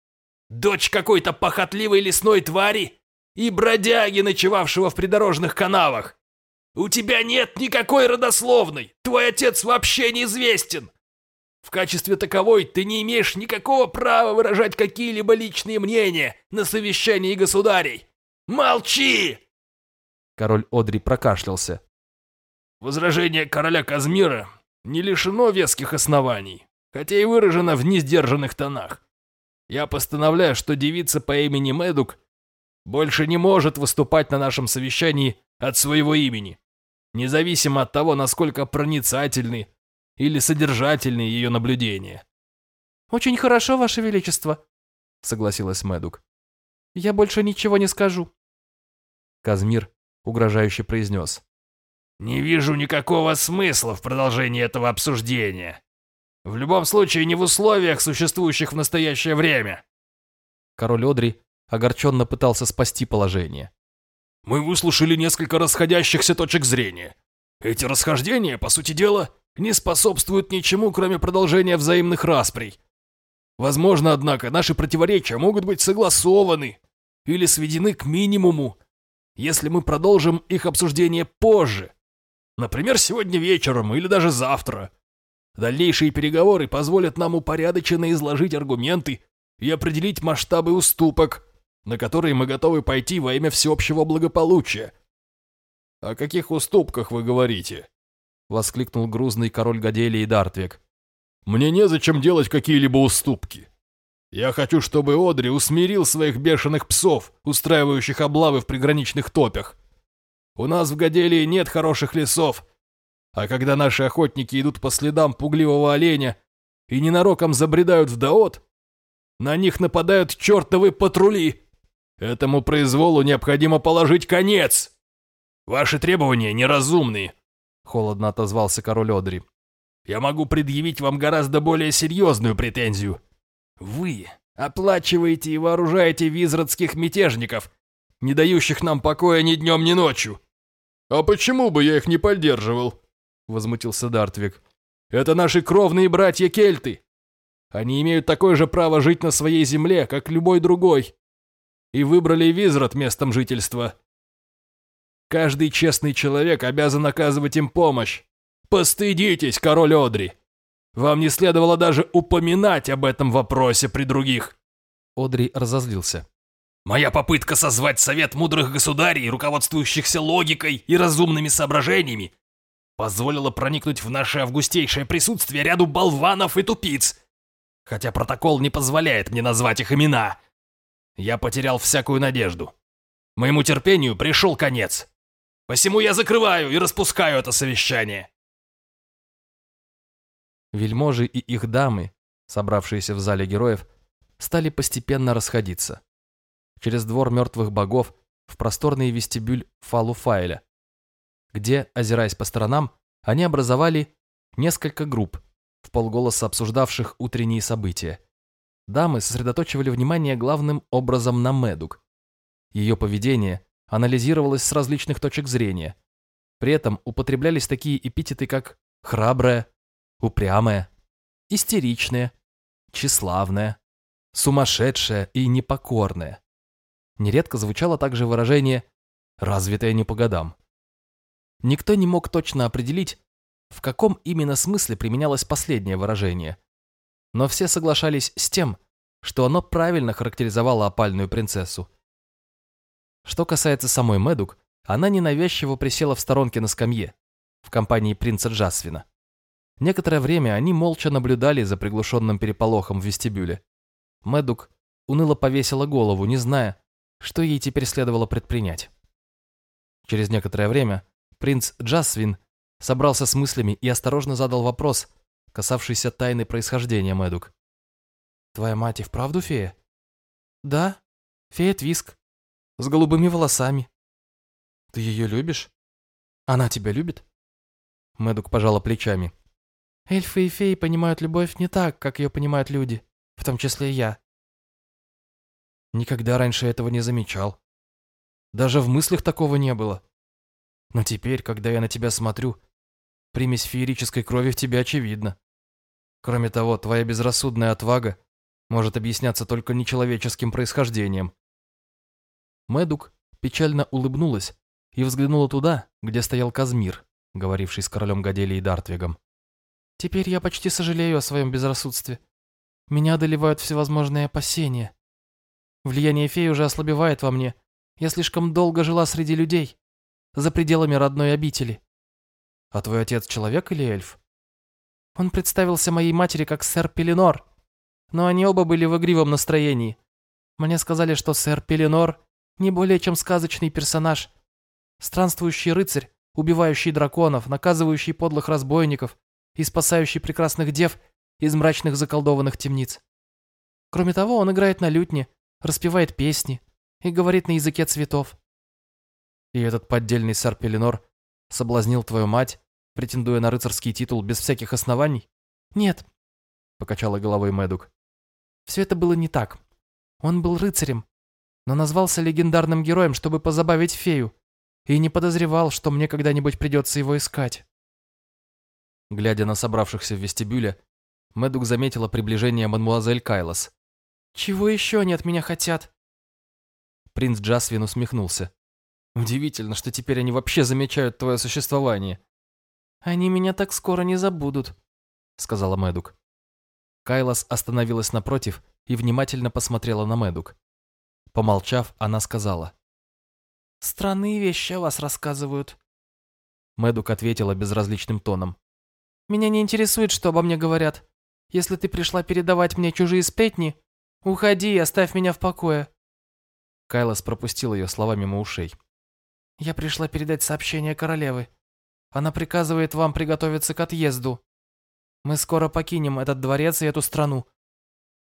Дочь какой-то похотливой лесной твари и бродяги, ночевавшего в придорожных канавах! У тебя нет никакой родословной! Твой отец вообще неизвестен! В качестве таковой ты не имеешь никакого права выражать какие-либо личные мнения на совещании государей. Молчи!» Король Одри прокашлялся. Возражение короля Казмира не лишено веских оснований, хотя и выражено в несдержанных тонах. Я постановляю, что девица по имени Медук больше не может выступать на нашем совещании от своего имени, независимо от того, насколько проницательны или содержательные ее наблюдения. «Очень хорошо, Ваше Величество», — согласилась Мэдук. «Я больше ничего не скажу». Казмир угрожающе произнес. «Не вижу никакого смысла в продолжении этого обсуждения. В любом случае, не в условиях, существующих в настоящее время». Король Одри огорченно пытался спасти положение. «Мы выслушали несколько расходящихся точек зрения. Эти расхождения, по сути дела, не способствуют ничему, кроме продолжения взаимных расприй. Возможно, однако, наши противоречия могут быть согласованы или сведены к минимуму, если мы продолжим их обсуждение позже. Например, сегодня вечером или даже завтра. Дальнейшие переговоры позволят нам упорядоченно изложить аргументы и определить масштабы уступок, на которые мы готовы пойти во имя всеобщего благополучия. О каких уступках вы говорите? — воскликнул грузный король Гаделии Дартвик. «Мне незачем делать какие-либо уступки. Я хочу, чтобы Одри усмирил своих бешеных псов, устраивающих облавы в приграничных топях. У нас в Гаделии нет хороших лесов, а когда наши охотники идут по следам пугливого оленя и ненароком забредают в Даот, на них нападают чертовы патрули. Этому произволу необходимо положить конец. Ваши требования неразумные, — холодно отозвался король Одри. «Я могу предъявить вам гораздо более серьезную претензию. Вы оплачиваете и вооружаете визрадских мятежников, не дающих нам покоя ни днем, ни ночью». «А почему бы я их не поддерживал?» — возмутился Дартвик. «Это наши кровные братья-кельты. Они имеют такое же право жить на своей земле, как любой другой. И выбрали Визрад местом жительства. Каждый честный человек обязан оказывать им помощь. Постыдитесь, король Одри. Вам не следовало даже упоминать об этом вопросе при других. Одри разозлился. Моя попытка созвать совет мудрых государей, руководствующихся логикой и разумными соображениями, позволила проникнуть в наше августейшее присутствие ряду болванов и тупиц. Хотя протокол не позволяет мне назвать их имена. Я потерял всякую надежду. Моему терпению пришел конец. Посему я закрываю и распускаю это совещание. Вельможи и их дамы, собравшиеся в зале героев, стали постепенно расходиться. Через двор мертвых богов в просторный вестибюль Фалуфайля, где, озираясь по сторонам, они образовали несколько групп, в полголоса обсуждавших утренние события. Дамы сосредоточивали внимание главным образом на Медук. Ее поведение анализировалось с различных точек зрения. При этом употреблялись такие эпитеты, как «храбрая», «упрямая», «истеричная», «тщеславная», «сумасшедшая» и «непокорная». Нередко звучало также выражение «развитая не по годам». Никто не мог точно определить, в каком именно смысле применялось последнее выражение. Но все соглашались с тем, что оно правильно характеризовало опальную принцессу. Что касается самой Мэдук, она ненавязчиво присела в сторонке на скамье, в компании принца Джасвина. Некоторое время они молча наблюдали за приглушенным переполохом в вестибюле. Мэдук уныло повесила голову, не зная, что ей теперь следовало предпринять. Через некоторое время принц Джасвин собрался с мыслями и осторожно задал вопрос, касавшийся тайны происхождения Мэдук. «Твоя мать и вправду фея?» «Да, фея Твиск, с голубыми волосами». «Ты ее любишь? Она тебя любит?» Мэдук пожала плечами. «Эльфы и феи понимают любовь не так, как ее понимают люди, в том числе я». Никогда раньше этого не замечал. Даже в мыслях такого не было. Но теперь, когда я на тебя смотрю, примесь феерической крови в тебе очевидна. Кроме того, твоя безрассудная отвага может объясняться только нечеловеческим происхождением. Мэдук печально улыбнулась и взглянула туда, где стоял Казмир, говоривший с королем Гадели и Дартвигом. «Теперь я почти сожалею о своем безрассудстве. Меня одолевают всевозможные опасения. Влияние феи уже ослабевает во мне. Я слишком долго жила среди людей, за пределами родной обители. А твой отец человек или эльф?» Он представился моей матери как сэр Пеленор, но они оба были в игривом настроении. Мне сказали, что сэр Пеленор не более чем сказочный персонаж, странствующий рыцарь, убивающий драконов, наказывающий подлых разбойников и спасающий прекрасных дев из мрачных заколдованных темниц. Кроме того, он играет на лютне, распевает песни и говорит на языке цветов. И этот поддельный сэр Пеленор соблазнил твою мать претендуя на рыцарский титул без всяких оснований? Нет, покачала головой Мэдук. Все это было не так. Он был рыцарем, но назвался легендарным героем, чтобы позабавить фею, и не подозревал, что мне когда-нибудь придется его искать. Глядя на собравшихся в вестибюле, Мэдук заметила приближение мадмуазель Кайлос. «Чего еще они от меня хотят?» Принц Джасвин усмехнулся. «Удивительно, что теперь они вообще замечают твое существование. «Они меня так скоро не забудут», — сказала Мэдук. Кайлас остановилась напротив и внимательно посмотрела на Мэдук. Помолчав, она сказала. «Странные вещи о вас рассказывают». Мэдук ответила безразличным тоном. «Меня не интересует, что обо мне говорят. Если ты пришла передавать мне чужие сплетни, уходи и оставь меня в покое». Кайлас пропустил ее слова мимо ушей. «Я пришла передать сообщение королевы. Она приказывает вам приготовиться к отъезду. Мы скоро покинем этот дворец и эту страну.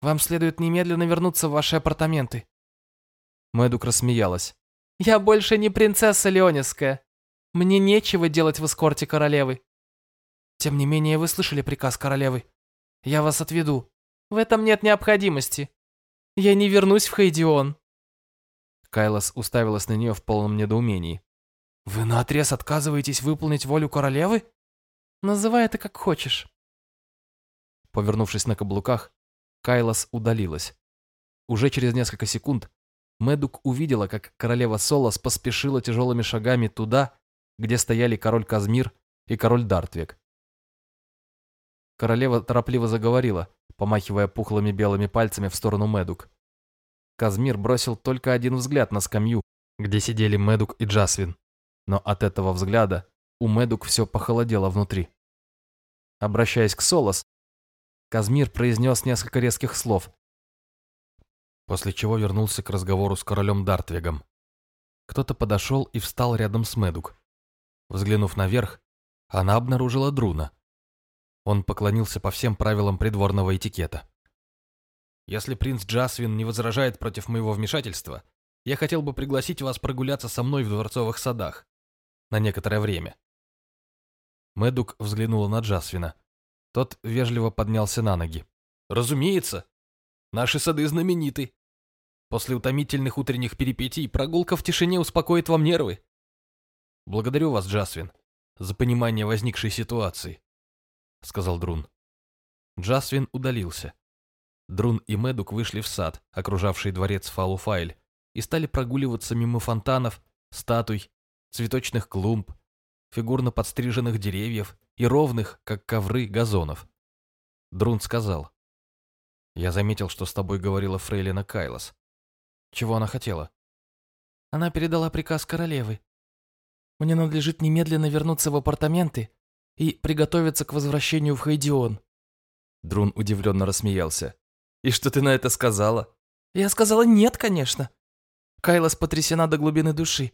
Вам следует немедленно вернуться в ваши апартаменты». Мэдук рассмеялась. «Я больше не принцесса Леониская. Мне нечего делать в эскорте королевы. Тем не менее, вы слышали приказ королевы. Я вас отведу. В этом нет необходимости. Я не вернусь в Хейдион». Кайлас уставилась на нее в полном недоумении. «Вы наотрез отказываетесь выполнить волю королевы?» «Называй это как хочешь». Повернувшись на каблуках, Кайлас удалилась. Уже через несколько секунд Мэдук увидела, как королева Солос поспешила тяжелыми шагами туда, где стояли король Казмир и король Дартвик. Королева торопливо заговорила, помахивая пухлыми белыми пальцами в сторону Мэдук. Казмир бросил только один взгляд на скамью, где сидели Мэдук и Джасвин но от этого взгляда у Медук все похолодело внутри. Обращаясь к Солос, Казмир произнес несколько резких слов, после чего вернулся к разговору с королем Дартвигом. Кто-то подошел и встал рядом с Медук. Взглянув наверх, она обнаружила Друна. Он поклонился по всем правилам придворного этикета. «Если принц Джасвин не возражает против моего вмешательства, я хотел бы пригласить вас прогуляться со мной в дворцовых садах на некоторое время. Мэдук взглянула на Джасвина. Тот вежливо поднялся на ноги. «Разумеется. Наши сады знамениты. После утомительных утренних перипетий прогулка в тишине успокоит вам нервы. Благодарю вас, Джасвин, за понимание возникшей ситуации», — сказал Друн. Джасвин удалился. Друн и Мэдук вышли в сад, окружавший дворец Фалуфайль, и стали прогуливаться мимо фонтанов, статуй цветочных клумб, фигурно подстриженных деревьев и ровных, как ковры, газонов. Друн сказал. «Я заметил, что с тобой говорила фрейлина Кайлос. Чего она хотела?» Она передала приказ королевы. Мне надлежит немедленно вернуться в апартаменты и приготовиться к возвращению в Хайдион. Друн удивленно рассмеялся. «И что ты на это сказала?» Я сказала нет, конечно. Кайлас потрясена до глубины души.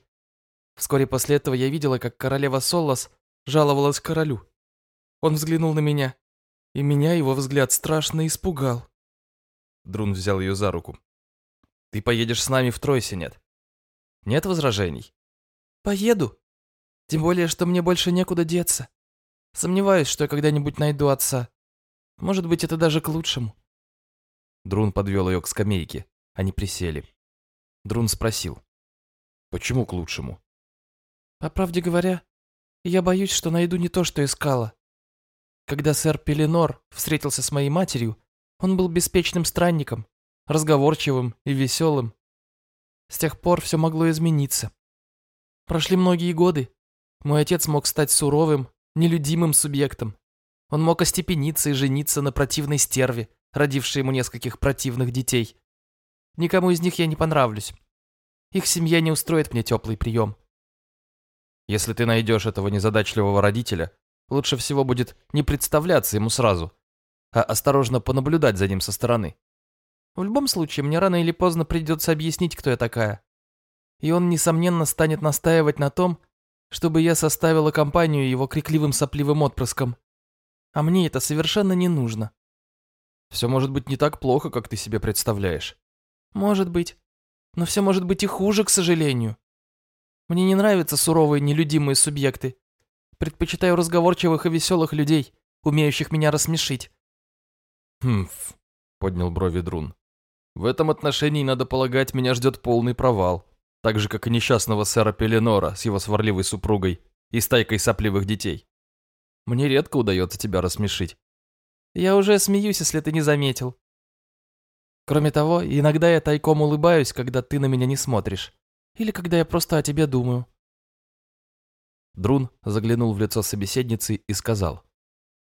Вскоре после этого я видела, как королева Соллас жаловалась королю. Он взглянул на меня, и меня его взгляд страшно испугал. Друн взял ее за руку. «Ты поедешь с нами в Тройсе, нет? Нет возражений?» «Поеду. Тем более, что мне больше некуда деться. Сомневаюсь, что я когда-нибудь найду отца. Может быть, это даже к лучшему». Друн подвел ее к скамейке. Они присели. Друн спросил. «Почему к лучшему?» «По правде говоря, я боюсь, что найду не то, что искала. Когда сэр Пеленор встретился с моей матерью, он был беспечным странником, разговорчивым и веселым. С тех пор все могло измениться. Прошли многие годы. Мой отец мог стать суровым, нелюдимым субъектом. Он мог остепениться и жениться на противной стерве, родившей ему нескольких противных детей. Никому из них я не понравлюсь. Их семья не устроит мне теплый прием. Если ты найдешь этого незадачливого родителя, лучше всего будет не представляться ему сразу, а осторожно понаблюдать за ним со стороны. В любом случае, мне рано или поздно придется объяснить, кто я такая. И он, несомненно, станет настаивать на том, чтобы я составила компанию его крикливым сопливым отпрыском. А мне это совершенно не нужно. Все может быть не так плохо, как ты себе представляешь. Может быть. Но все может быть и хуже, к сожалению. Мне не нравятся суровые, нелюдимые субъекты. Предпочитаю разговорчивых и веселых людей, умеющих меня рассмешить. Хм, поднял брови Друн. В этом отношении, надо полагать, меня ждет полный провал. Так же, как и несчастного сэра Пеленора с его сварливой супругой и стайкой сопливых детей. Мне редко удается тебя рассмешить. Я уже смеюсь, если ты не заметил. Кроме того, иногда я тайком улыбаюсь, когда ты на меня не смотришь. Или когда я просто о тебе думаю. Друн заглянул в лицо собеседницы и сказал.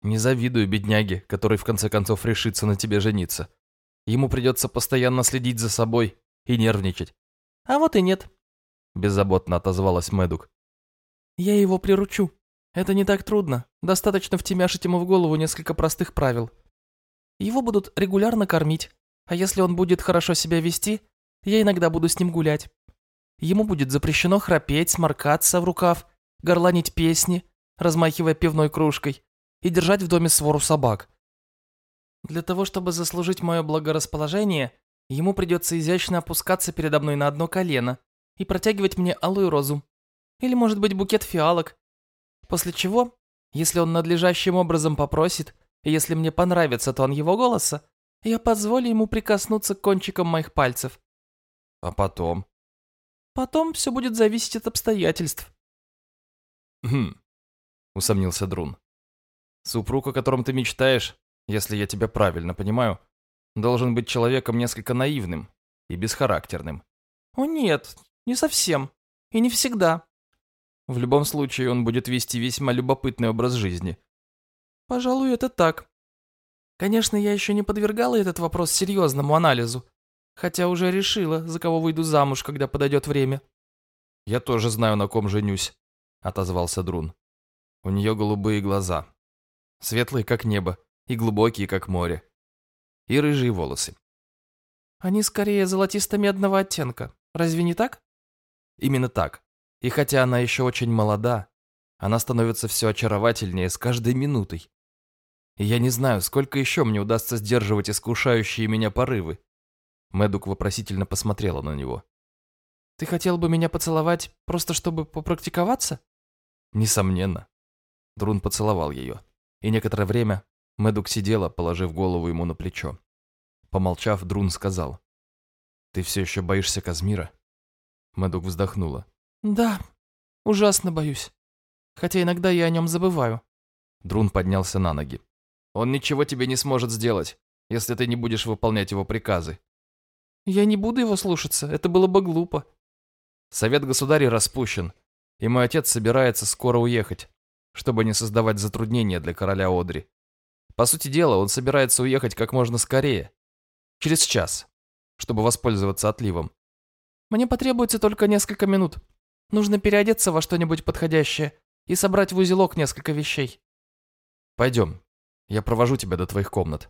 «Не завидую бедняге, который в конце концов решится на тебе жениться. Ему придется постоянно следить за собой и нервничать». «А вот и нет», – беззаботно отозвалась Мэдук. «Я его приручу. Это не так трудно. Достаточно втемяшить ему в голову несколько простых правил. Его будут регулярно кормить, а если он будет хорошо себя вести, я иногда буду с ним гулять. Ему будет запрещено храпеть, сморкаться в рукав, горланить песни, размахивая пивной кружкой, и держать в доме свору собак. Для того, чтобы заслужить мое благорасположение, ему придется изящно опускаться передо мной на одно колено и протягивать мне алую розу. Или, может быть, букет фиалок. После чего, если он надлежащим образом попросит, и если мне понравится тон его голоса, я позволю ему прикоснуться к кончикам моих пальцев. А потом? Потом все будет зависеть от обстоятельств. Хм, усомнился Друн. Супруг, о котором ты мечтаешь, если я тебя правильно понимаю, должен быть человеком несколько наивным и бесхарактерным. О нет, не совсем. И не всегда. В любом случае, он будет вести весьма любопытный образ жизни. Пожалуй, это так. Конечно, я еще не подвергала этот вопрос серьезному анализу, хотя уже решила, за кого выйду замуж, когда подойдет время. «Я тоже знаю, на ком женюсь», — отозвался Друн. У нее голубые глаза, светлые, как небо, и глубокие, как море, и рыжие волосы. Они скорее золотисто-медного оттенка, разве не так? Именно так. И хотя она еще очень молода, она становится все очаровательнее с каждой минутой. И я не знаю, сколько еще мне удастся сдерживать искушающие меня порывы. Мэдук вопросительно посмотрела на него. «Ты хотел бы меня поцеловать, просто чтобы попрактиковаться?» «Несомненно». Друн поцеловал ее, и некоторое время Мэдук сидела, положив голову ему на плечо. Помолчав, Друн сказал. «Ты все еще боишься Казмира?» Мэдук вздохнула. «Да, ужасно боюсь. Хотя иногда я о нем забываю». Друн поднялся на ноги. Он ничего тебе не сможет сделать, если ты не будешь выполнять его приказы. Я не буду его слушаться, это было бы глупо. Совет государей распущен, и мой отец собирается скоро уехать, чтобы не создавать затруднения для короля Одри. По сути дела, он собирается уехать как можно скорее, через час, чтобы воспользоваться отливом. Мне потребуется только несколько минут. Нужно переодеться во что-нибудь подходящее и собрать в узелок несколько вещей. Пойдем, я провожу тебя до твоих комнат.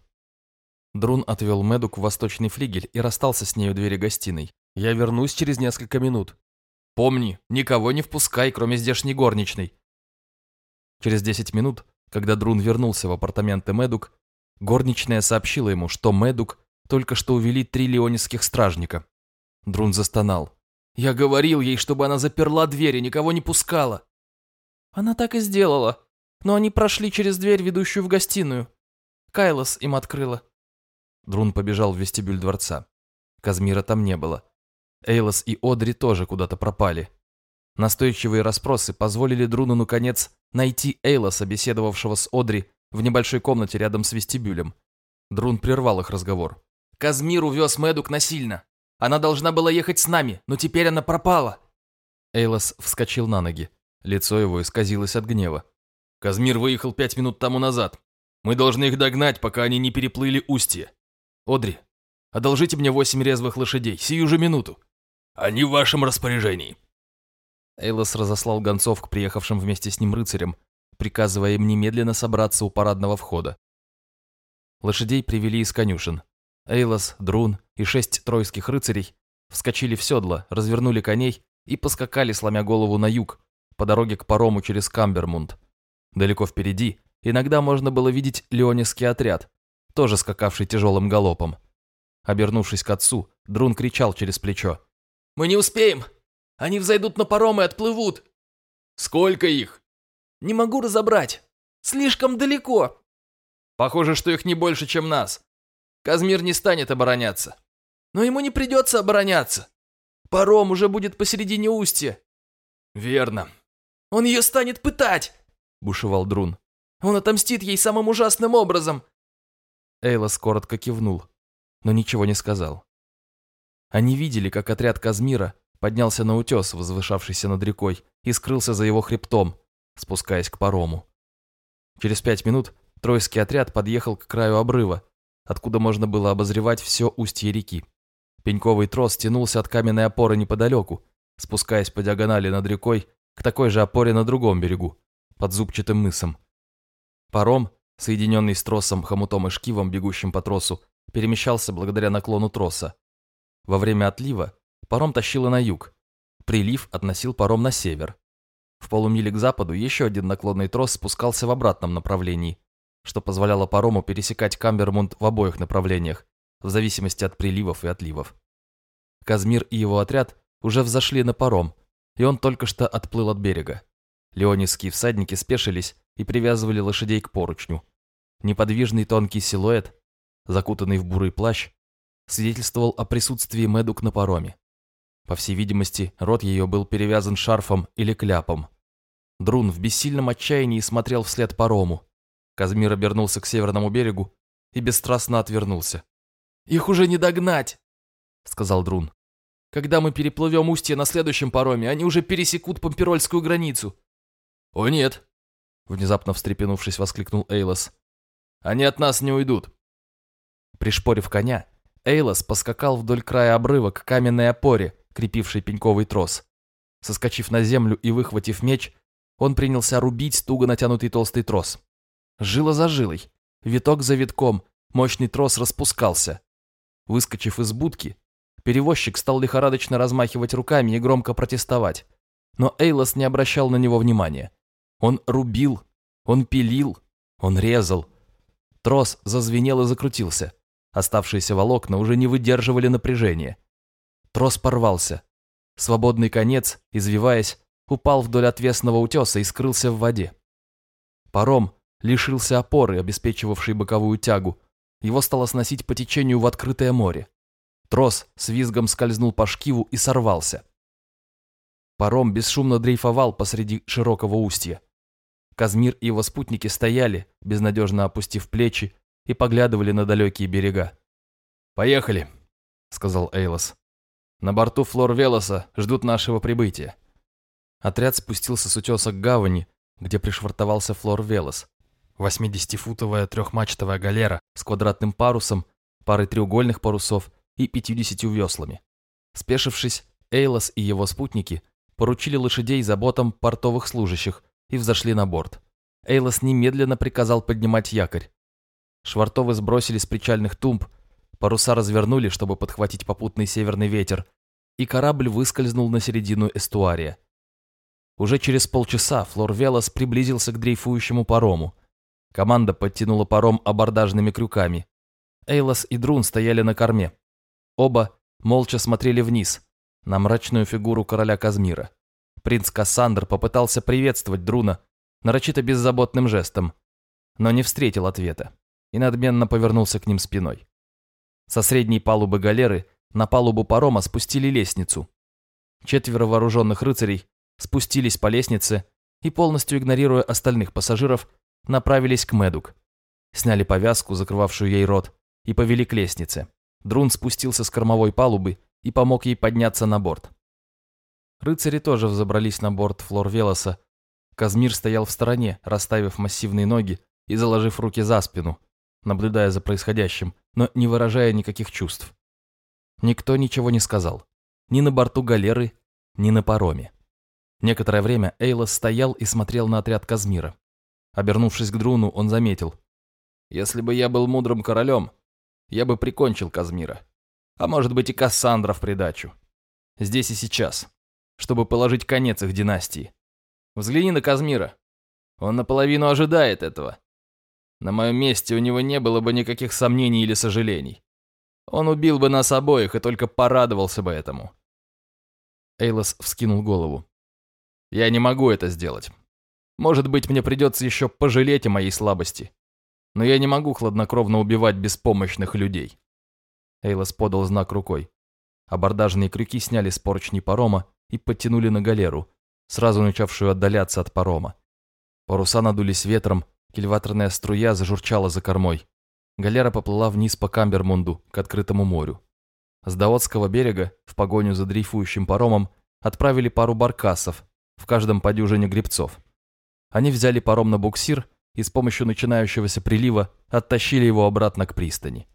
Друн отвел Медук в восточный флигель и расстался с ней у двери гостиной. Я вернусь через несколько минут. Помни, никого не впускай, кроме здешней горничной. Через десять минут, когда Друн вернулся в апартаменты Медук, горничная сообщила ему, что Медук только что увели три леонисских стражника. Друн застонал. «Я говорил ей, чтобы она заперла дверь и никого не пускала». Она так и сделала, но они прошли через дверь, ведущую в гостиную. Кайлос им открыла. Друн побежал в вестибюль дворца. Казмира там не было. Эйлос и Одри тоже куда-то пропали. Настойчивые расспросы позволили Друну, наконец, найти Эйлоса, беседовавшего с Одри в небольшой комнате рядом с вестибюлем. Друн прервал их разговор. «Казмир увез Мэдук насильно. Она должна была ехать с нами, но теперь она пропала». Эйлос вскочил на ноги. Лицо его исказилось от гнева. «Казмир выехал пять минут тому назад. Мы должны их догнать, пока они не переплыли устье. Одри, одолжите мне восемь резвых лошадей, сию же минуту. Они в вашем распоряжении». Эйлос разослал гонцов к приехавшим вместе с ним рыцарям, приказывая им немедленно собраться у парадного входа. Лошадей привели из конюшен. Эйлос, Друн и шесть тройских рыцарей вскочили в седла, развернули коней и поскакали, сломя голову на юг, по дороге к парому через Камбермунд. Далеко впереди иногда можно было видеть леонисский отряд, тоже скакавший тяжелым галопом. Обернувшись к отцу, Друн кричал через плечо. «Мы не успеем! Они взойдут на паром и отплывут!» «Сколько их?» «Не могу разобрать! Слишком далеко!» «Похоже, что их не больше, чем нас. Казмир не станет обороняться. Но ему не придется обороняться. Паром уже будет посередине устья». «Верно. Он ее станет пытать!» – бушевал Друн. «Он отомстит ей самым ужасным образом!» Эйлос коротко кивнул, но ничего не сказал. Они видели, как отряд Казмира поднялся на утес, возвышавшийся над рекой, и скрылся за его хребтом, спускаясь к парому. Через пять минут тройский отряд подъехал к краю обрыва, откуда можно было обозревать все устье реки. Пеньковый трос тянулся от каменной опоры неподалеку, спускаясь по диагонали над рекой к такой же опоре на другом берегу, под зубчатым мысом. Паром, соединенный с тросом, хомутом и шкивом, бегущим по тросу, перемещался благодаря наклону троса. Во время отлива паром тащило на юг, прилив относил паром на север. В полумиле к западу еще один наклонный трос спускался в обратном направлении, что позволяло парому пересекать Камбермунд в обоих направлениях, в зависимости от приливов и отливов. Казмир и его отряд уже взошли на паром, и он только что отплыл от берега. Леонисские всадники спешились и привязывали лошадей к поручню. Неподвижный тонкий силуэт, закутанный в бурый плащ, свидетельствовал о присутствии Мэдук на пароме. По всей видимости, рот ее был перевязан шарфом или кляпом. Друн в бессильном отчаянии смотрел вслед парому. Казмир обернулся к северному берегу и бесстрастно отвернулся. «Их уже не догнать!» — сказал Друн. «Когда мы переплывем устье на следующем пароме, они уже пересекут Помперольскую границу». «О нет!» — внезапно встрепенувшись, воскликнул Эйлос. «Они от нас не уйдут». Пришпорив коня, Эйлос поскакал вдоль края обрыва к каменной опоре, крепившей пеньковый трос. Соскочив на землю и выхватив меч, он принялся рубить туго натянутый толстый трос. Жила за жилой, виток за витком, мощный трос распускался. Выскочив из будки, перевозчик стал лихорадочно размахивать руками и громко протестовать. Но Эйлос не обращал на него внимания. Он рубил, он пилил, он резал. Трос зазвенел и закрутился. Оставшиеся волокна уже не выдерживали напряжения. Трос порвался. Свободный конец, извиваясь, упал вдоль отвесного утеса и скрылся в воде. Паром лишился опоры, обеспечивавшей боковую тягу. Его стало сносить по течению в открытое море. Трос с визгом скользнул по шкиву и сорвался. Паром бесшумно дрейфовал посреди широкого устья. Казмир и его спутники стояли, безнадежно опустив плечи, и поглядывали на далекие берега. «Поехали», — сказал Эйлос. «На борту Флор Велоса ждут нашего прибытия». Отряд спустился с утеса к гавани, где пришвартовался Флор Велос. 80-футовая трехмачтовая галера с квадратным парусом, парой треугольных парусов и 50 веслами. Спешившись, Эйлос и его спутники поручили лошадей заботам портовых служащих и взошли на борт. Эйлос немедленно приказал поднимать якорь. Швартовы сбросили с причальных тумб, паруса развернули, чтобы подхватить попутный северный ветер, и корабль выскользнул на середину эстуария. Уже через полчаса Флор Велос приблизился к дрейфующему парому. Команда подтянула паром абордажными крюками. Эйлос и Друн стояли на корме. Оба молча смотрели вниз, на мрачную фигуру короля Казмира. Принц Кассандр попытался приветствовать Друна нарочито беззаботным жестом, но не встретил ответа и надменно повернулся к ним спиной. Со средней палубы галеры на палубу парома спустили лестницу. Четверо вооруженных рыцарей спустились по лестнице и, полностью игнорируя остальных пассажиров, направились к Медук. Сняли повязку, закрывавшую ей рот, и повели к лестнице. Друн спустился с кормовой палубы и помог ей подняться на борт. Рыцари тоже взобрались на борт Флорвелоса. Казмир стоял в стороне, расставив массивные ноги и заложив руки за спину, наблюдая за происходящим, но не выражая никаких чувств. Никто ничего не сказал. Ни на борту галеры, ни на пароме. Некоторое время Эйлос стоял и смотрел на отряд Казмира. Обернувшись к Друну, он заметил. «Если бы я был мудрым королем, я бы прикончил Казмира. А может быть и Кассандра в придачу. Здесь и сейчас, чтобы положить конец их династии. Взгляни на Казмира. Он наполовину ожидает этого. На моем месте у него не было бы никаких сомнений или сожалений. Он убил бы нас обоих и только порадовался бы этому. Эйлос вскинул голову. Я не могу это сделать. Может быть, мне придется еще пожалеть о моей слабости. Но я не могу хладнокровно убивать беспомощных людей. Эйлос подал знак рукой. Абордажные крюки сняли с поручней парома и подтянули на галеру, сразу начавшую отдаляться от парома. Паруса надулись ветром, Кильваторная струя зажурчала за кормой. Галера поплыла вниз по Камбермунду, к открытому морю. С Даотского берега, в погоню за дрейфующим паромом, отправили пару баркасов, в каждом по дюжине гребцов. Они взяли паром на буксир и с помощью начинающегося прилива оттащили его обратно к пристани.